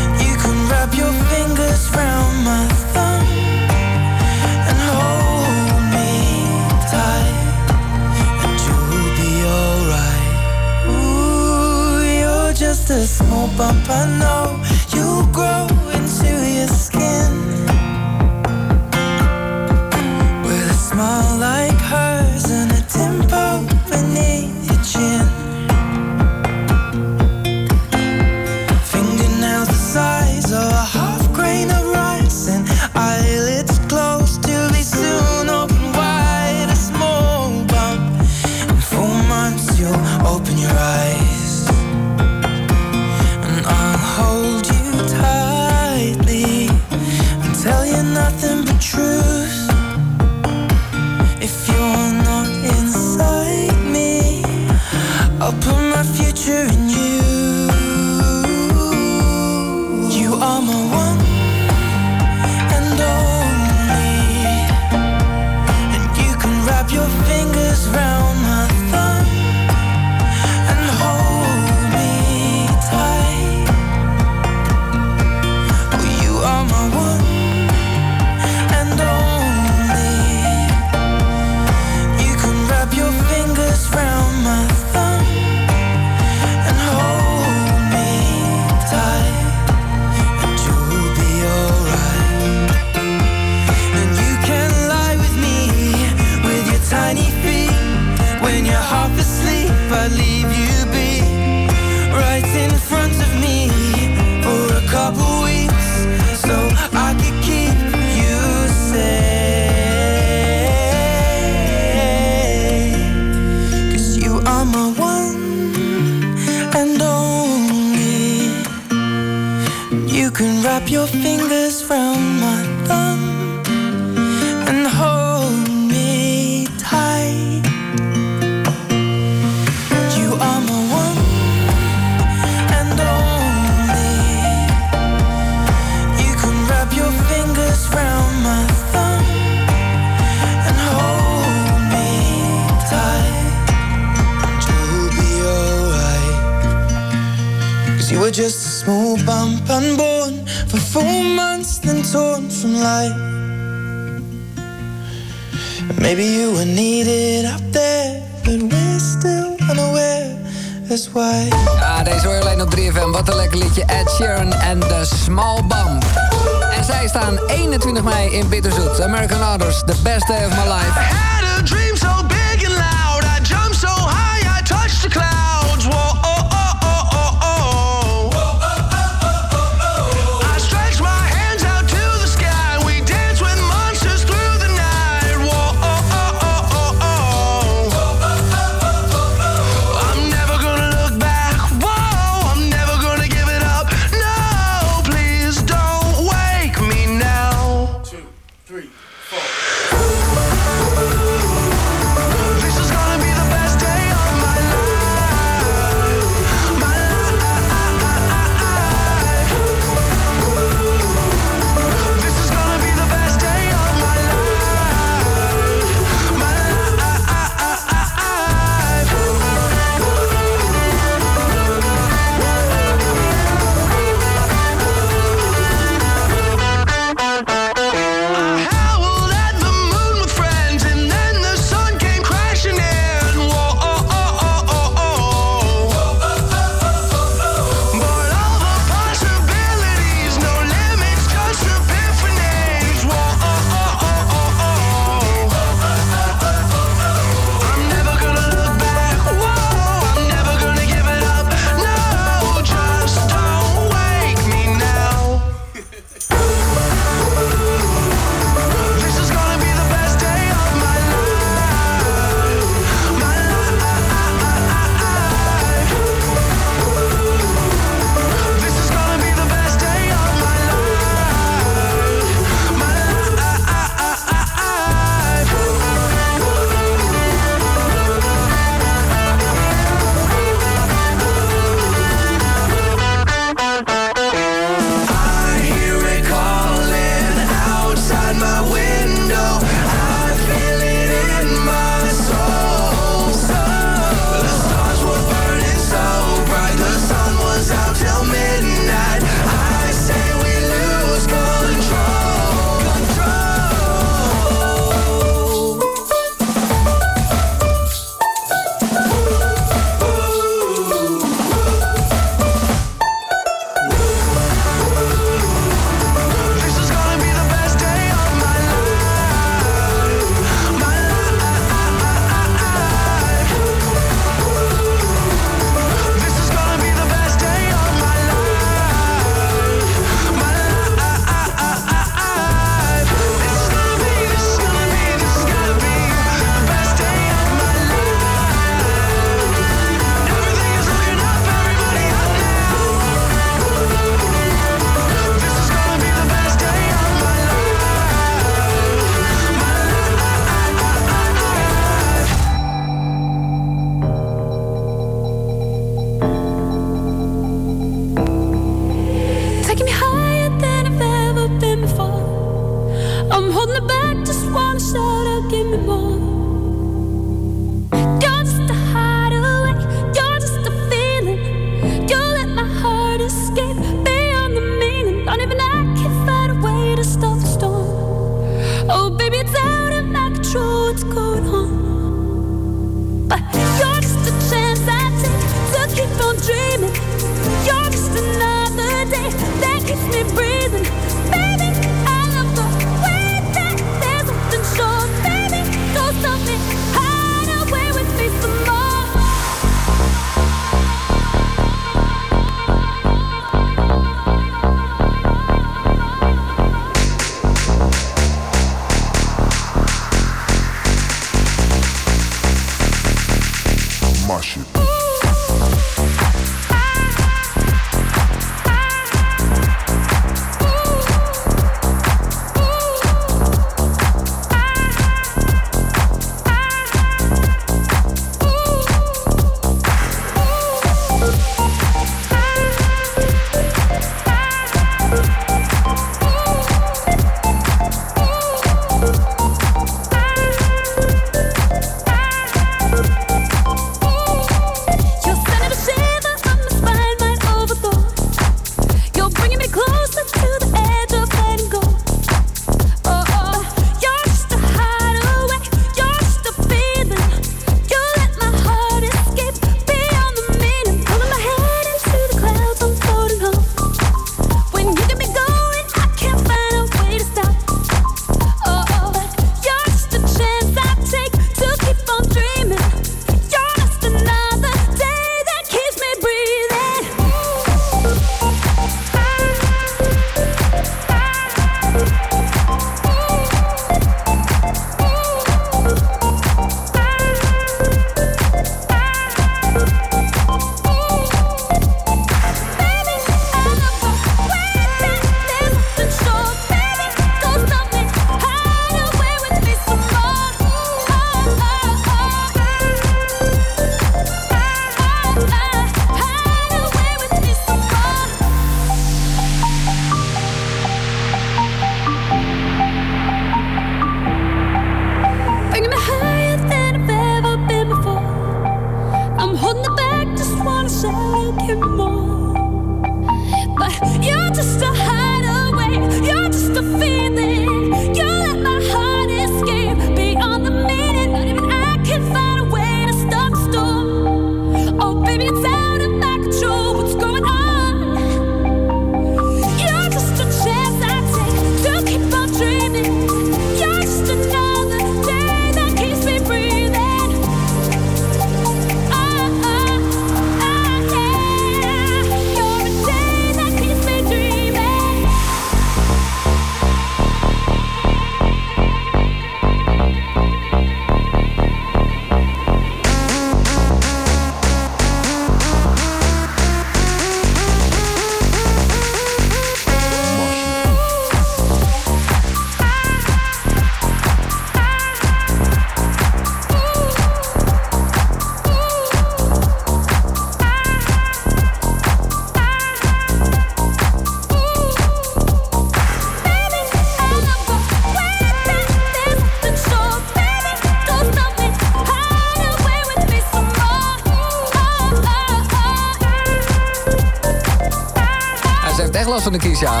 Van de kies, ja.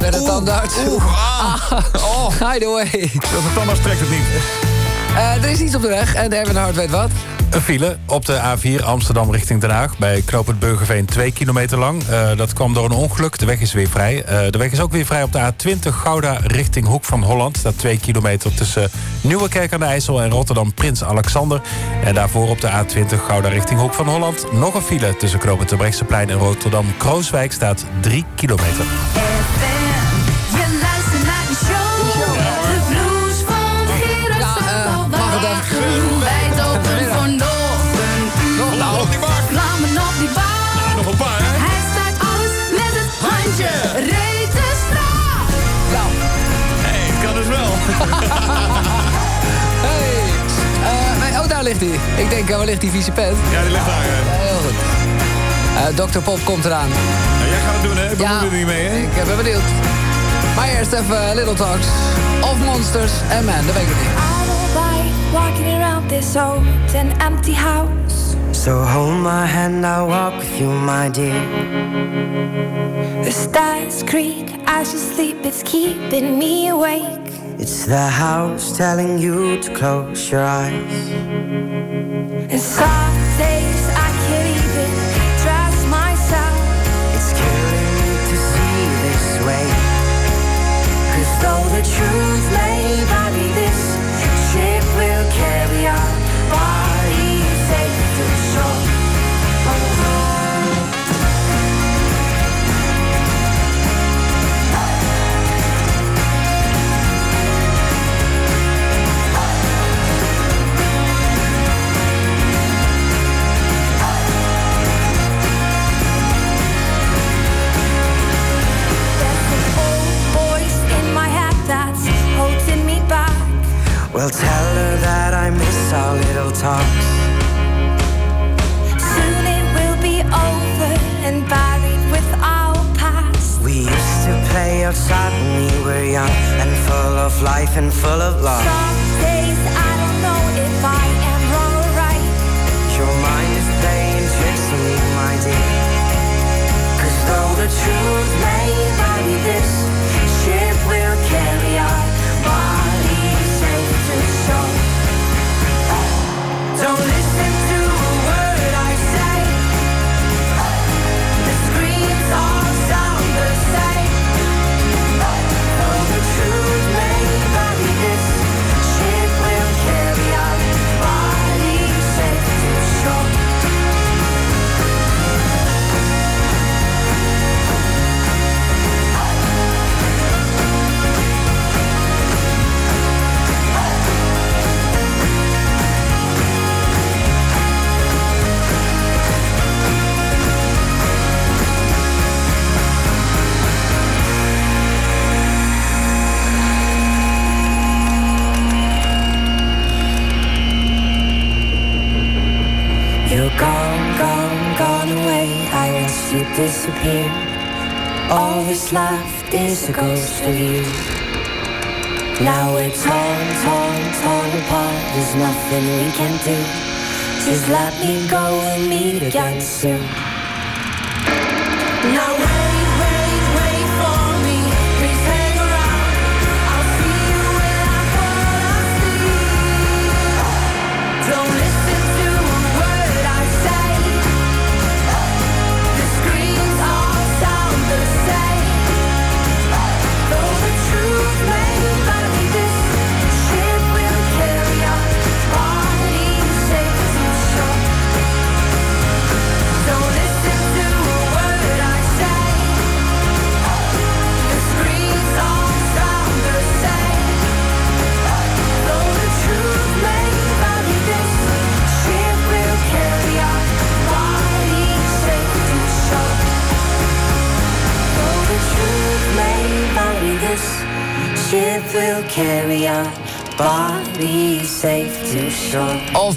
Met de tandarts. Ah. Hideaway. Dat de tandarts trekt het niet. Eh, er is iets op de weg en Erwin Hart weet wat. Een file op de A4 Amsterdam richting Den Haag. Bij knooppunt Burgerveen 2 kilometer lang. Eh, dat kwam door een ongeluk. De weg is weer vrij. Eh, de weg is ook weer vrij op de A20 Gouda richting Hoek van Holland. Staat 2 kilometer tussen Nieuwekerk aan de IJssel en Rotterdam Prins Alexander. En daarvoor op de A20 Gouda richting Hoek van Holland. Nog een file tussen knooppunt Terbrechtseplein en Rotterdam Krooswijk staat 3 kilometer. Je luistert naar de show. De blues van Gerard van Walwagen. Wijd open vanochtend. Nou, op die bak. Vlammen op die daar ligt hij. Ik denk, eh, waar ligt die vieze pet? Ja, die ligt daar. hè. Heel goed. Eh Dr. Pop komt eraan. Nou, jij gaat het doen, hè? Ik Ja. er niet mee, hè? Ik ben benieuwd. Maar eerst even eh, Little Talks. Of Monsters en Man, dat weet ik niet. by walking around this old and empty house. So hold my hand, I'll walk with you, my dear. The stars creak as you sleep, it's keeping me awake. It's the house telling you to close your eyes.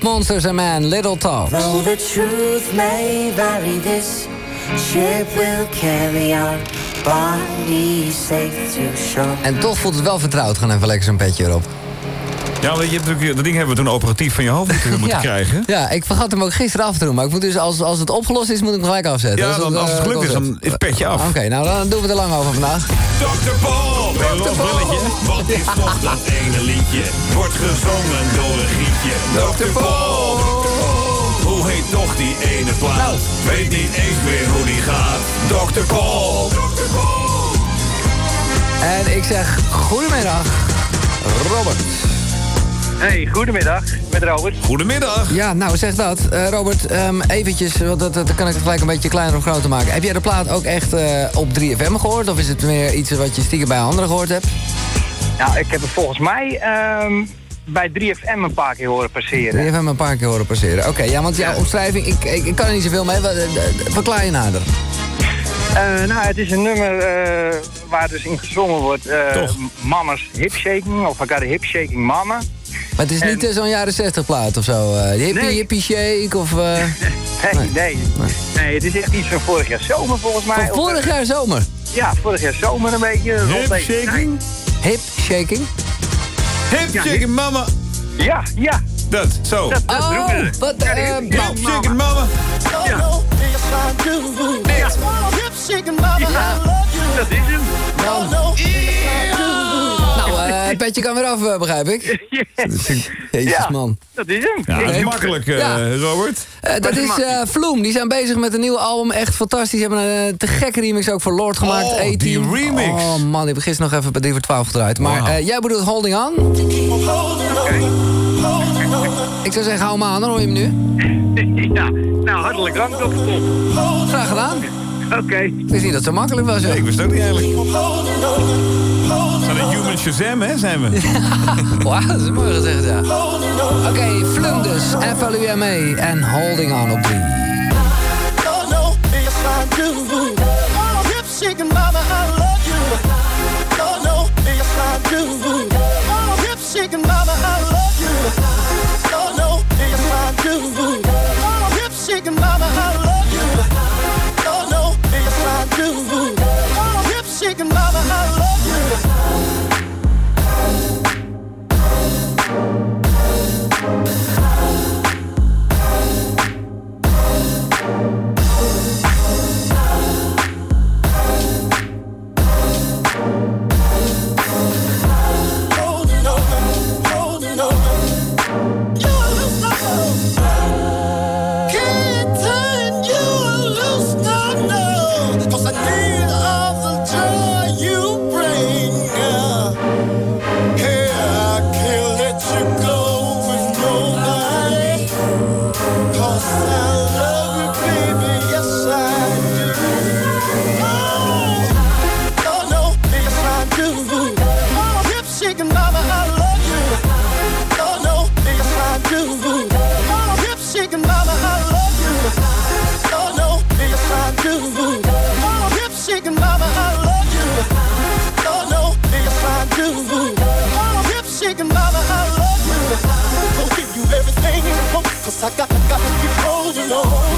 Monsters and Man, Little Talks. Though the truth may vary, this ship will carry our safe to shore. En toch voelt het wel vertrouwd. Gewoon even lekker zo'n petje erop. Ja, je hebt natuurlijk, dat ding hebben we toen operatief van je hoofd moeten, ja. krijgen. Ja, ik vergat hem ook gisteren af te doen. Maar ik moet dus, als, als het opgelost is, moet ik hem gelijk afzetten. Ja, Dus dan, dat, als het eh, gelukt is, dan is het petje af. Oké, nou dan doen we er lang over vandaag. Dr. Paul, een brilletje. Wat is toch dat ene liedje? Wordt gezongen door een gietje. Dr. Paul, hoe heet toch die ene plaat? Weet niet eens meer hoe die gaat. Dr. Paul, En ik zeg goedemiddag, Robert. Hey, goedemiddag, met Robert. Goedemiddag. Ja, nou zeg dat. Eh, Robert, ehm, eventjes, want dat, dat kan ik het gelijk een beetje kleiner of groter maken. Heb jij de plaat ook echt eh, op 3FM gehoord? Of is het meer iets wat je stiekem bij anderen gehoord hebt? Nou, ik heb het volgens mij ehm, bij 3FM een paar keer horen passeren. 3FM een paar keer horen passeren. Oké, ja, want jouw omschrijving, ik, ik, ik kan er niet zoveel mee. Wat, eh, Verklaar je nader. Eh, nou, het is een nummer eh, waar dus in gezongen wordt... eh Mama's hip shaking, of I got a hip shaking mama. Maar het is niet eh, zo'n jaren 60 plaat of zo. eh hippie, Nee. hippie shake of... eh, Nee, nee, nee. het is echt iets van vorig jaar zomer volgens mij. Van vorig jaar zomer? Ja, vorig jaar zomer een beetje. deze tijd. Hip shaking? Hip shaking mama. Ja, ja. Dat, zo. Dat, dat Oh, wat, Ja, eh, hip, hip shaking mama. Ja. Ja, dat is hem. Het petje kan weer af, eh, begrijp ik. Jezus, Ja. man. Dat is hem. Ja, dat is makkelijk, eh, Ja. Robert. Eh, dat is eh Vloem. Die zijn bezig met een nieuw album. Echt fantastisch. Die hebben een eh, te gekke remix ook voor Lord gemaakt. Oh, 18. die remix. Oh man, die heb ik gisteren nog even bij 3 voor 12 gedraaid. Maar eh, jij bedoelt Holding On? Ik zou zeggen, hou hem aan. Dan hoor je hem nu. Ja, nou hartelijk dank, dokter. Graag gedaan. Oké. Ik wist niet dat het zo makkelijk was. Nee, ik wist ook niet eigenlijk. Van een human Shazam, hè, zijn we. Wauw, dat is mooi gezegd, ja. Oké, Vlum dus. FLUME en Holding On op 3. shaking mama, I love you. Shaking mama, I love you. Oh no, yes I do. Oh, hip shaking mama, I love you. Oh no, yes I do. Oh, hip shaking mama, I love you. Want, 'cause I got, got to keep holding on,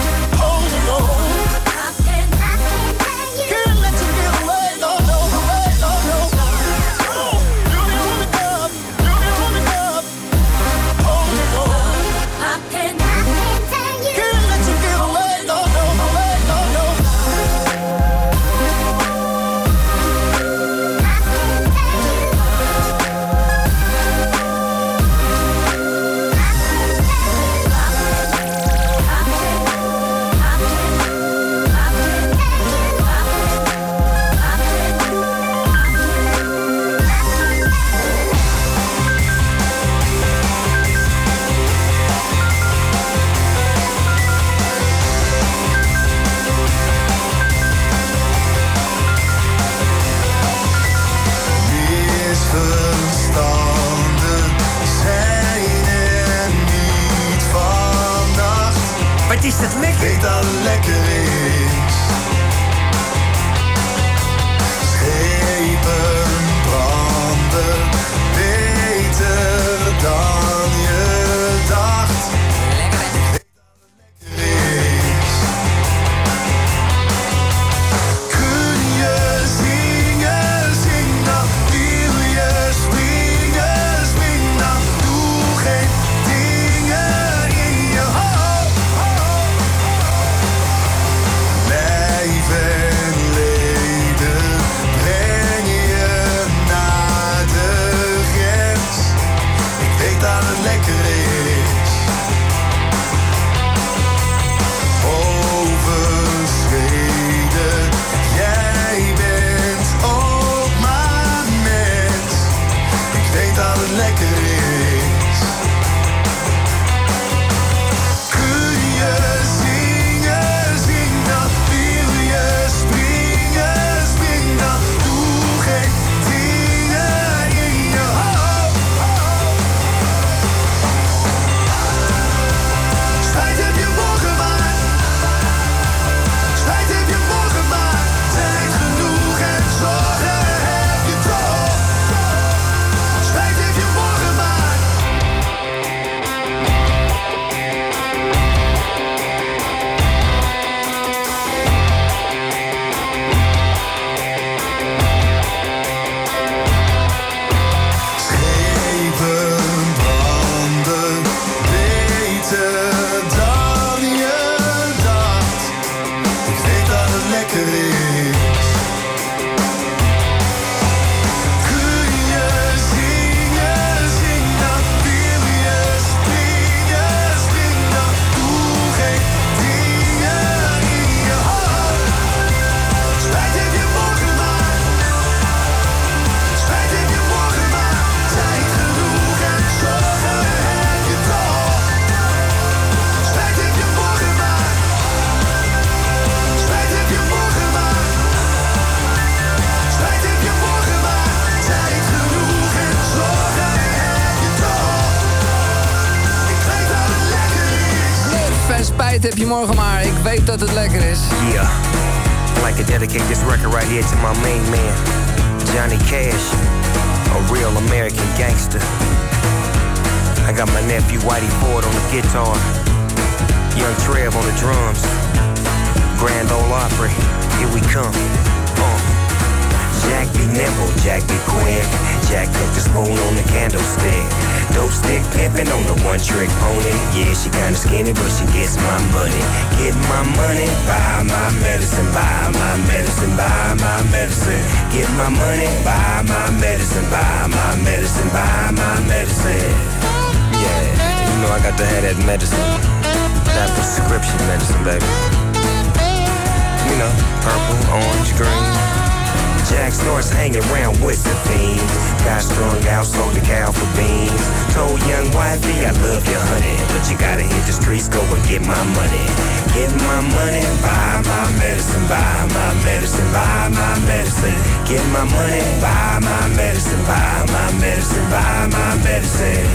streets, go and get my money. Get my money, buy my medicine, buy my medicine, buy my medicine. Get my money, buy my medicine, buy my medicine, buy my medicine.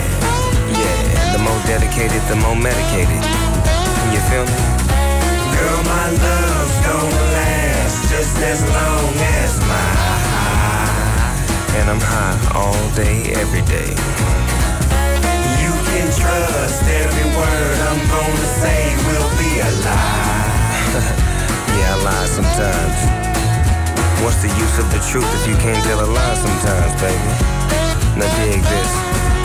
Yeah, the more dedicated, the more medicated. You feel me? Girl, my love's gonna last just as long as my high. And I'm high all day, every day. Trust every word I'm gonna say will be a lie. yeah, I lie sometimes. What's the use of the truth if you can't tell a lie sometimes, baby? Now dig this.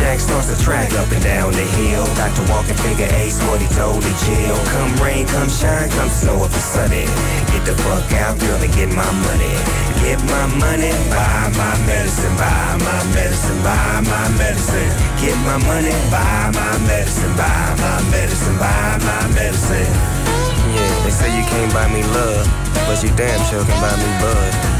Jack starts to track up and down the hill. Got to walk and figure ace what he told the jail. Come rain, come shine, come snow if it's sunny. Get the fuck out, girl, and get my money. Get my money, buy my medicine, buy my medicine, buy my medicine. Get my money, buy my medicine, buy my medicine, buy my medicine. Yeah, they say you can't buy me love, but you damn sure can buy me bud.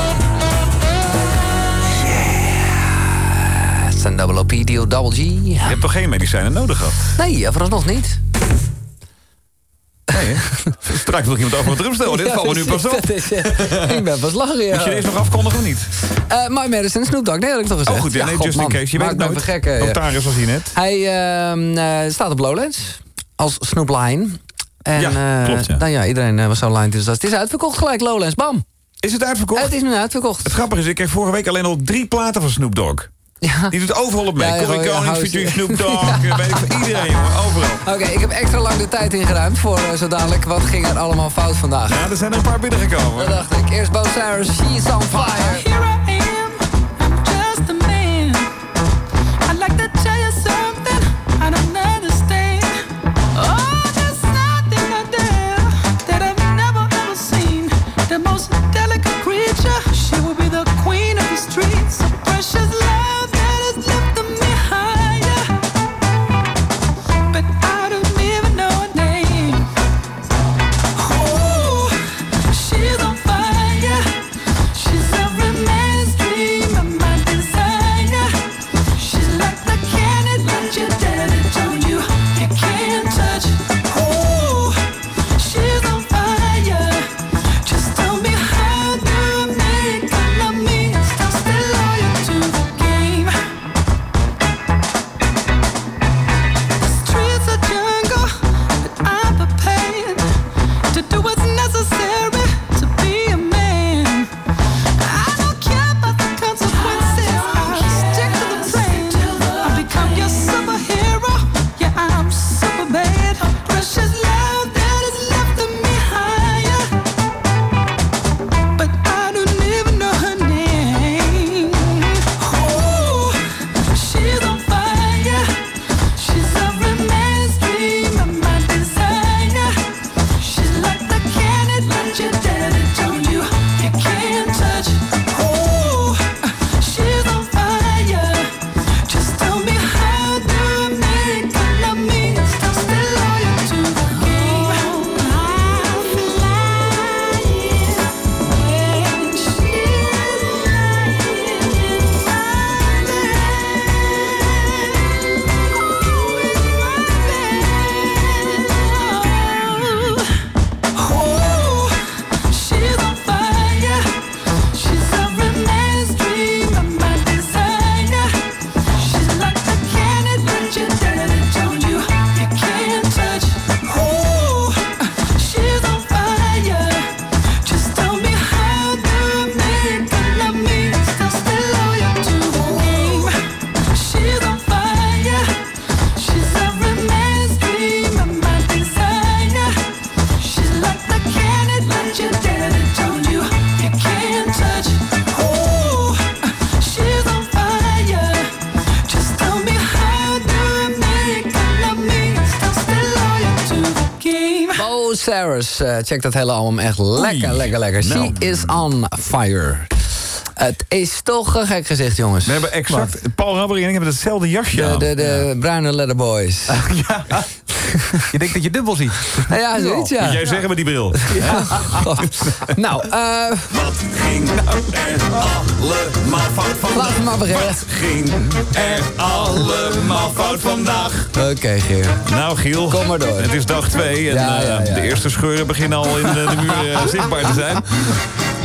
Een double OP, deal, double G. Je hebt toch geen medicijnen nodig gehad? Nee, vooralsnog niet. Nee? Straks ik iemand over het drum stellen. Dit Ja, valt me nu pas op. is, eh, ik ben pas lachen, ja. Moet je deze nog afkondigen of niet? Eh, My Medicine, Snoop Dogg, nee, dat heb ik toch gezegd. Oh goed, ja, nee, god, just in case. Je Maak weet het nooit. gek, ja. Notaris was hier net. Hij ehm, eh, staat op Lowlands als Snoop Lion. En Ja, klopt, ja. Nou ja, iedereen was zo line dus Het is uitverkocht gelijk, Lowlands, bam. Is het uitverkocht? Het is nu uitverkocht. Het grappige is, ik kreeg vorige week alleen al drie platen van Snoop Dogg. Die doet overal op mee. Ja, ja, Corrie ja, Konings, Snoop Dogg. Weet ik van iedereen, jongen. Overal. Oké, ik heb extra lang de tijd ingeruimd voor eh, zo dadelijk. Wat ging er allemaal fout vandaag? Ja, er zijn er een paar binnengekomen. Dat dacht ik. Eerst Bo Cyrus, She's on Fire. Eh, check dat hele album echt lekker, lekker, lekker. Nou. She is on fire. Het is toch een gek gezicht, jongens. We hebben exact... Paul Rabbering en ik hebben hetzelfde jasje De, aan. de, de bruine leather boys. Je denkt dat je dubbel ziet. Nou ja, zoiets, ja. Moet jij zeggen met die bril? Ja. Nou, eh... Wat ging nou er allemaal fout vandaag? Laten we maar beginnen. Wat ging er allemaal fout vandaag? Oké, Geer. Nou, Giel. Kom maar door. Het is dag twee en Ja, eh, ja, ja. de eerste scheuren beginnen al in eh, de muur eh, zichtbaar te zijn.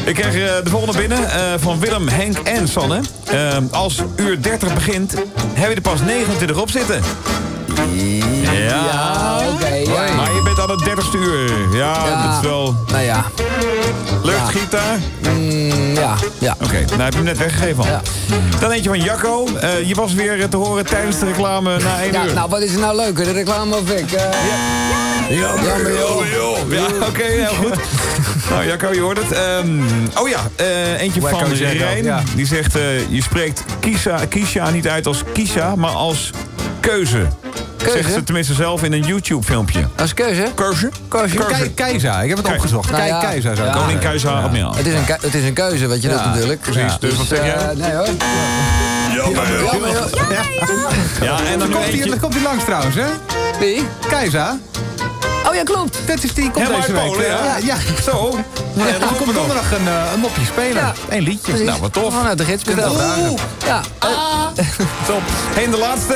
Ik krijg de volgende binnen van Willem, Henk en Sanne. Als uur 30 begint, heb je er pas 29 op zitten. Ja, oké, ja. Maar je bent aan het 30ste uur. Ja, Ja. dat is wel... Nou ja. Luchtgitaar? Mm, ja, ja. Oké, nou heb je hem net weggegeven al. Dan eentje van Jacco. Eh, je was weer te horen tijdens de reclame na 1 Ja, uur. nou, wat is er nou leuker? De reclame of ik? Eh, joh. Ja, oké, heel goed. nou, Jacco, je hoort het. Ehm, oh ja, eh, eentje Wacko van Rijn. ja. Die zegt, je spreekt Kisha, Kisha niet uit als Kisha, maar als keuze. Keuze? Zegt ze tenminste zelf in een YouTube-filmpje. Als keuze? Keuze? Keuze. Kei- Keizer, ik heb het opgezocht. Nou. Keizer zou ik Ja. Koning. Keizer Admiraal. Het is, een, ke- het is een keuze wat je doet natuurlijk. Precies, dus wat zeg jij? eh, nee hoor. Jammer. Ja, en dan komt hij langs trouwens, hè? Wie? Keizer. Oh ja, klopt. Dat is die komt deze week. Polen, ja. ja. ja. Zo. Ja, er komt donderdag een, eh, een mopje spelen. Ja. Eén liedje. Precies. Nou, wat tof. Vanuit de gids besteld. dagen. Oeh, Ja. Top. En de laatste.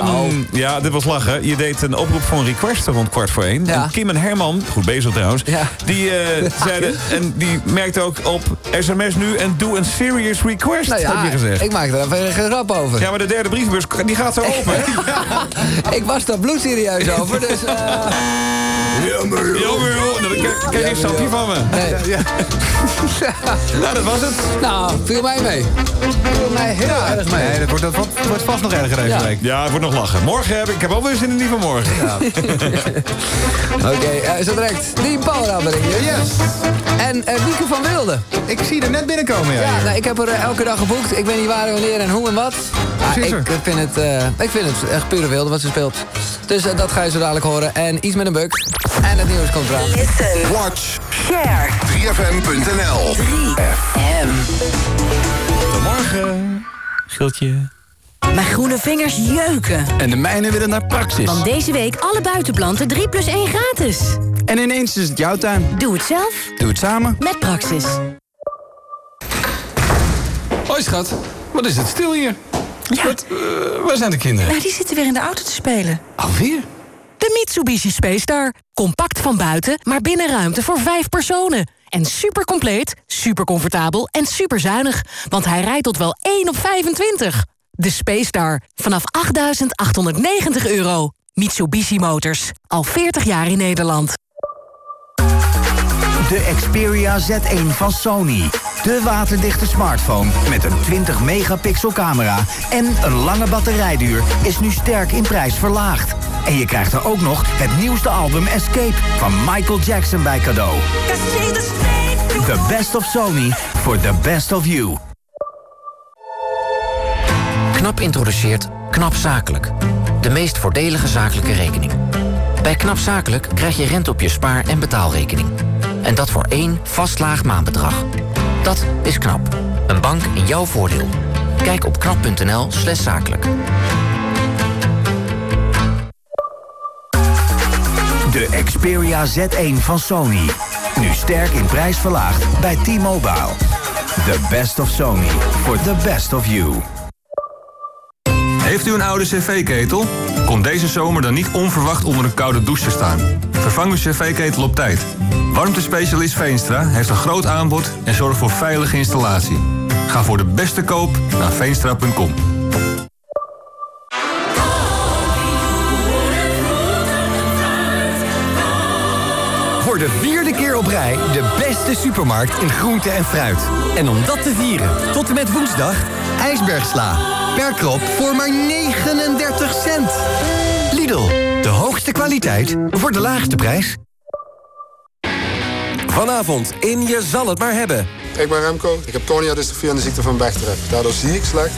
Oh. Ja, dit was lachen. Je deed een oproep voor een request rond kwart voor één. Ja. En Kim en Herman, goed bezig trouwens, Ja. die eh, zeiden... En die merkte ook op sms nu en doe een serious request, Nou heb je ja, gezegd. ik maak er even geen grap over. Ja, maar de derde brievenbus, die gaat zo open. Ik was daar bloedserieus over, dus... eh, Jammer, joh. Dan krijg krijg je een sapje van me. nee. Nou, dat was het. Nou, viel mij mee. Viel mij heel erg mee. Nee, dat wordt, dat wordt- vast nog erger deze Ja. week. Ja, het wordt nog lachen. Morgen heb ik, ik heb alweer zin in die van morgen. Oké, eh, zo direct. Die Paul Rabbering. Yes. En eh, Wieke van Wilde. Ik zie er net binnenkomen, ja. Ja, nou, ik heb er eh, elke dag geboekt. Ik weet niet waar, wanneer en hoe en wat. Ik, vind het, ik vind het echt pure wilde wat ze speelt. Dus dat ga je zo dadelijk horen. En iets met een buk. En het nieuws komt eraan. Listen. Watch. Share. 3fm.nl 3FM. Goedemorgen, Giltje. Mijn groene vingers jeuken. En de mijne willen naar Praxis. Want deze week alle buitenplanten 3 plus 1 gratis. En ineens is het jouw tuin. Doe het zelf Doe het samen. met Praxis. Hoi schat, wat is het stil hier? Wat, eh, waar zijn de kinderen? Nou, die zitten weer in de auto te spelen. Alweer? De Mitsubishi Space Star. Compact van buiten, maar binnen ruimte voor vijf personen. En super compleet, super comfortabel en super zuinig. Want hij rijdt tot wel 1 op 25. De Space Star. Vanaf 8.890 euro. Mitsubishi Motors. Al 40 jaar in Nederland. De Xperia Z1 van Sony. De waterdichte smartphone met een 20 megapixel camera en een lange batterijduur is nu sterk in prijs verlaagd. En je krijgt er ook nog het nieuwste album Escape van Michael Jackson bij cadeau. The best of Sony for the best of you. KNAP introduceert KNAP Zakelijk. De meest voordelige zakelijke rekening. Bij KNAP Zakelijk krijg je rente op je spaar- en betaalrekening. En dat voor één vast laag maandbedrag. Dat is KNAP. Een bank in jouw voordeel. Kijk op knap.nl slash zakelijk. De Xperia Z1 van Sony. Nu sterk in prijs verlaagd bij T-Mobile. The best of Sony for the best of you. Heeft u een oude cv-ketel? Kom deze zomer dan niet onverwacht onder een koude douche staan. Vervang uw cv-ketel op tijd. Warmtespecialist Veenstra heeft een groot aanbod en zorgt voor veilige installatie. Ga voor de beste koop naar veenstra.com. Voor de vierde keer op rij de beste supermarkt in groente en fruit. En om dat te vieren, tot en met woensdag, ijsbergsla. Per krop voor maar 39 cent. Lidl, de hoogste kwaliteit voor de laagste prijs. Vanavond in Je zal het maar hebben. Ik ben Remco, ik heb cornea-dystrofie en de ziekte van Bechterew. Daardoor zie ik slecht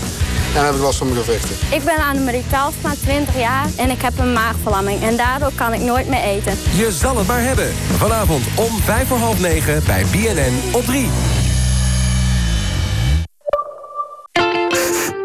en heb ik last van mijn gewrichten. Ik ben Annemarie Talsma, 20 jaar en ik heb een maagverlamming. En daardoor kan ik nooit meer eten. Je zal het maar hebben. Vanavond om vijf voor half negen bij BNN op 3.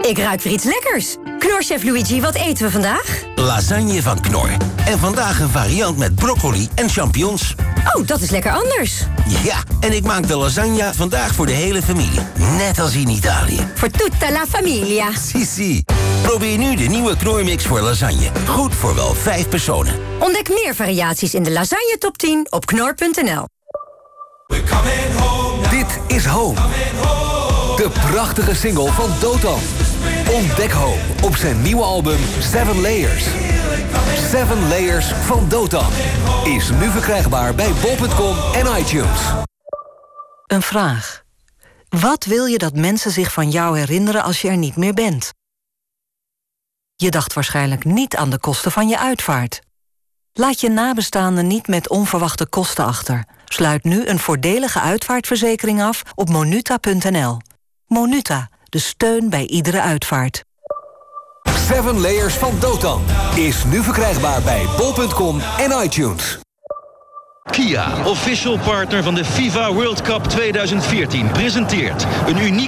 Ik ruik weer iets lekkers. Knorchef Luigi, wat eten we vandaag? Lasagne van Knor. En vandaag een variant met broccoli en champignons. Oh, dat is lekker anders. Ja, en ik maak de lasagne vandaag voor de hele familie. Net als in Italië. Voor tutta la familia. Si, si. Probeer nu de nieuwe Knormix voor lasagne. Goed voor wel vijf personen. Ontdek meer variaties in de lasagne top 10 op knor.nl. Dit is Home. De prachtige single van Dotan. Ontdek Home op zijn nieuwe album Seven Layers. Seven Layers van Dotan is nu verkrijgbaar bij bol.com en iTunes. Een vraag. Wat wil je dat mensen zich van jou herinneren als je er niet meer bent? Je dacht waarschijnlijk niet aan de kosten van je uitvaart. Laat je nabestaanden niet met onverwachte kosten achter. Sluit nu een voordelige uitvaartverzekering af op monuta.nl. Monuta, de steun bij iedere uitvaart. Seven Layers van Dotan is nu verkrijgbaar bij bol.com en iTunes. Kia, official partner van de FIFA World Cup 2014, presenteert een unieke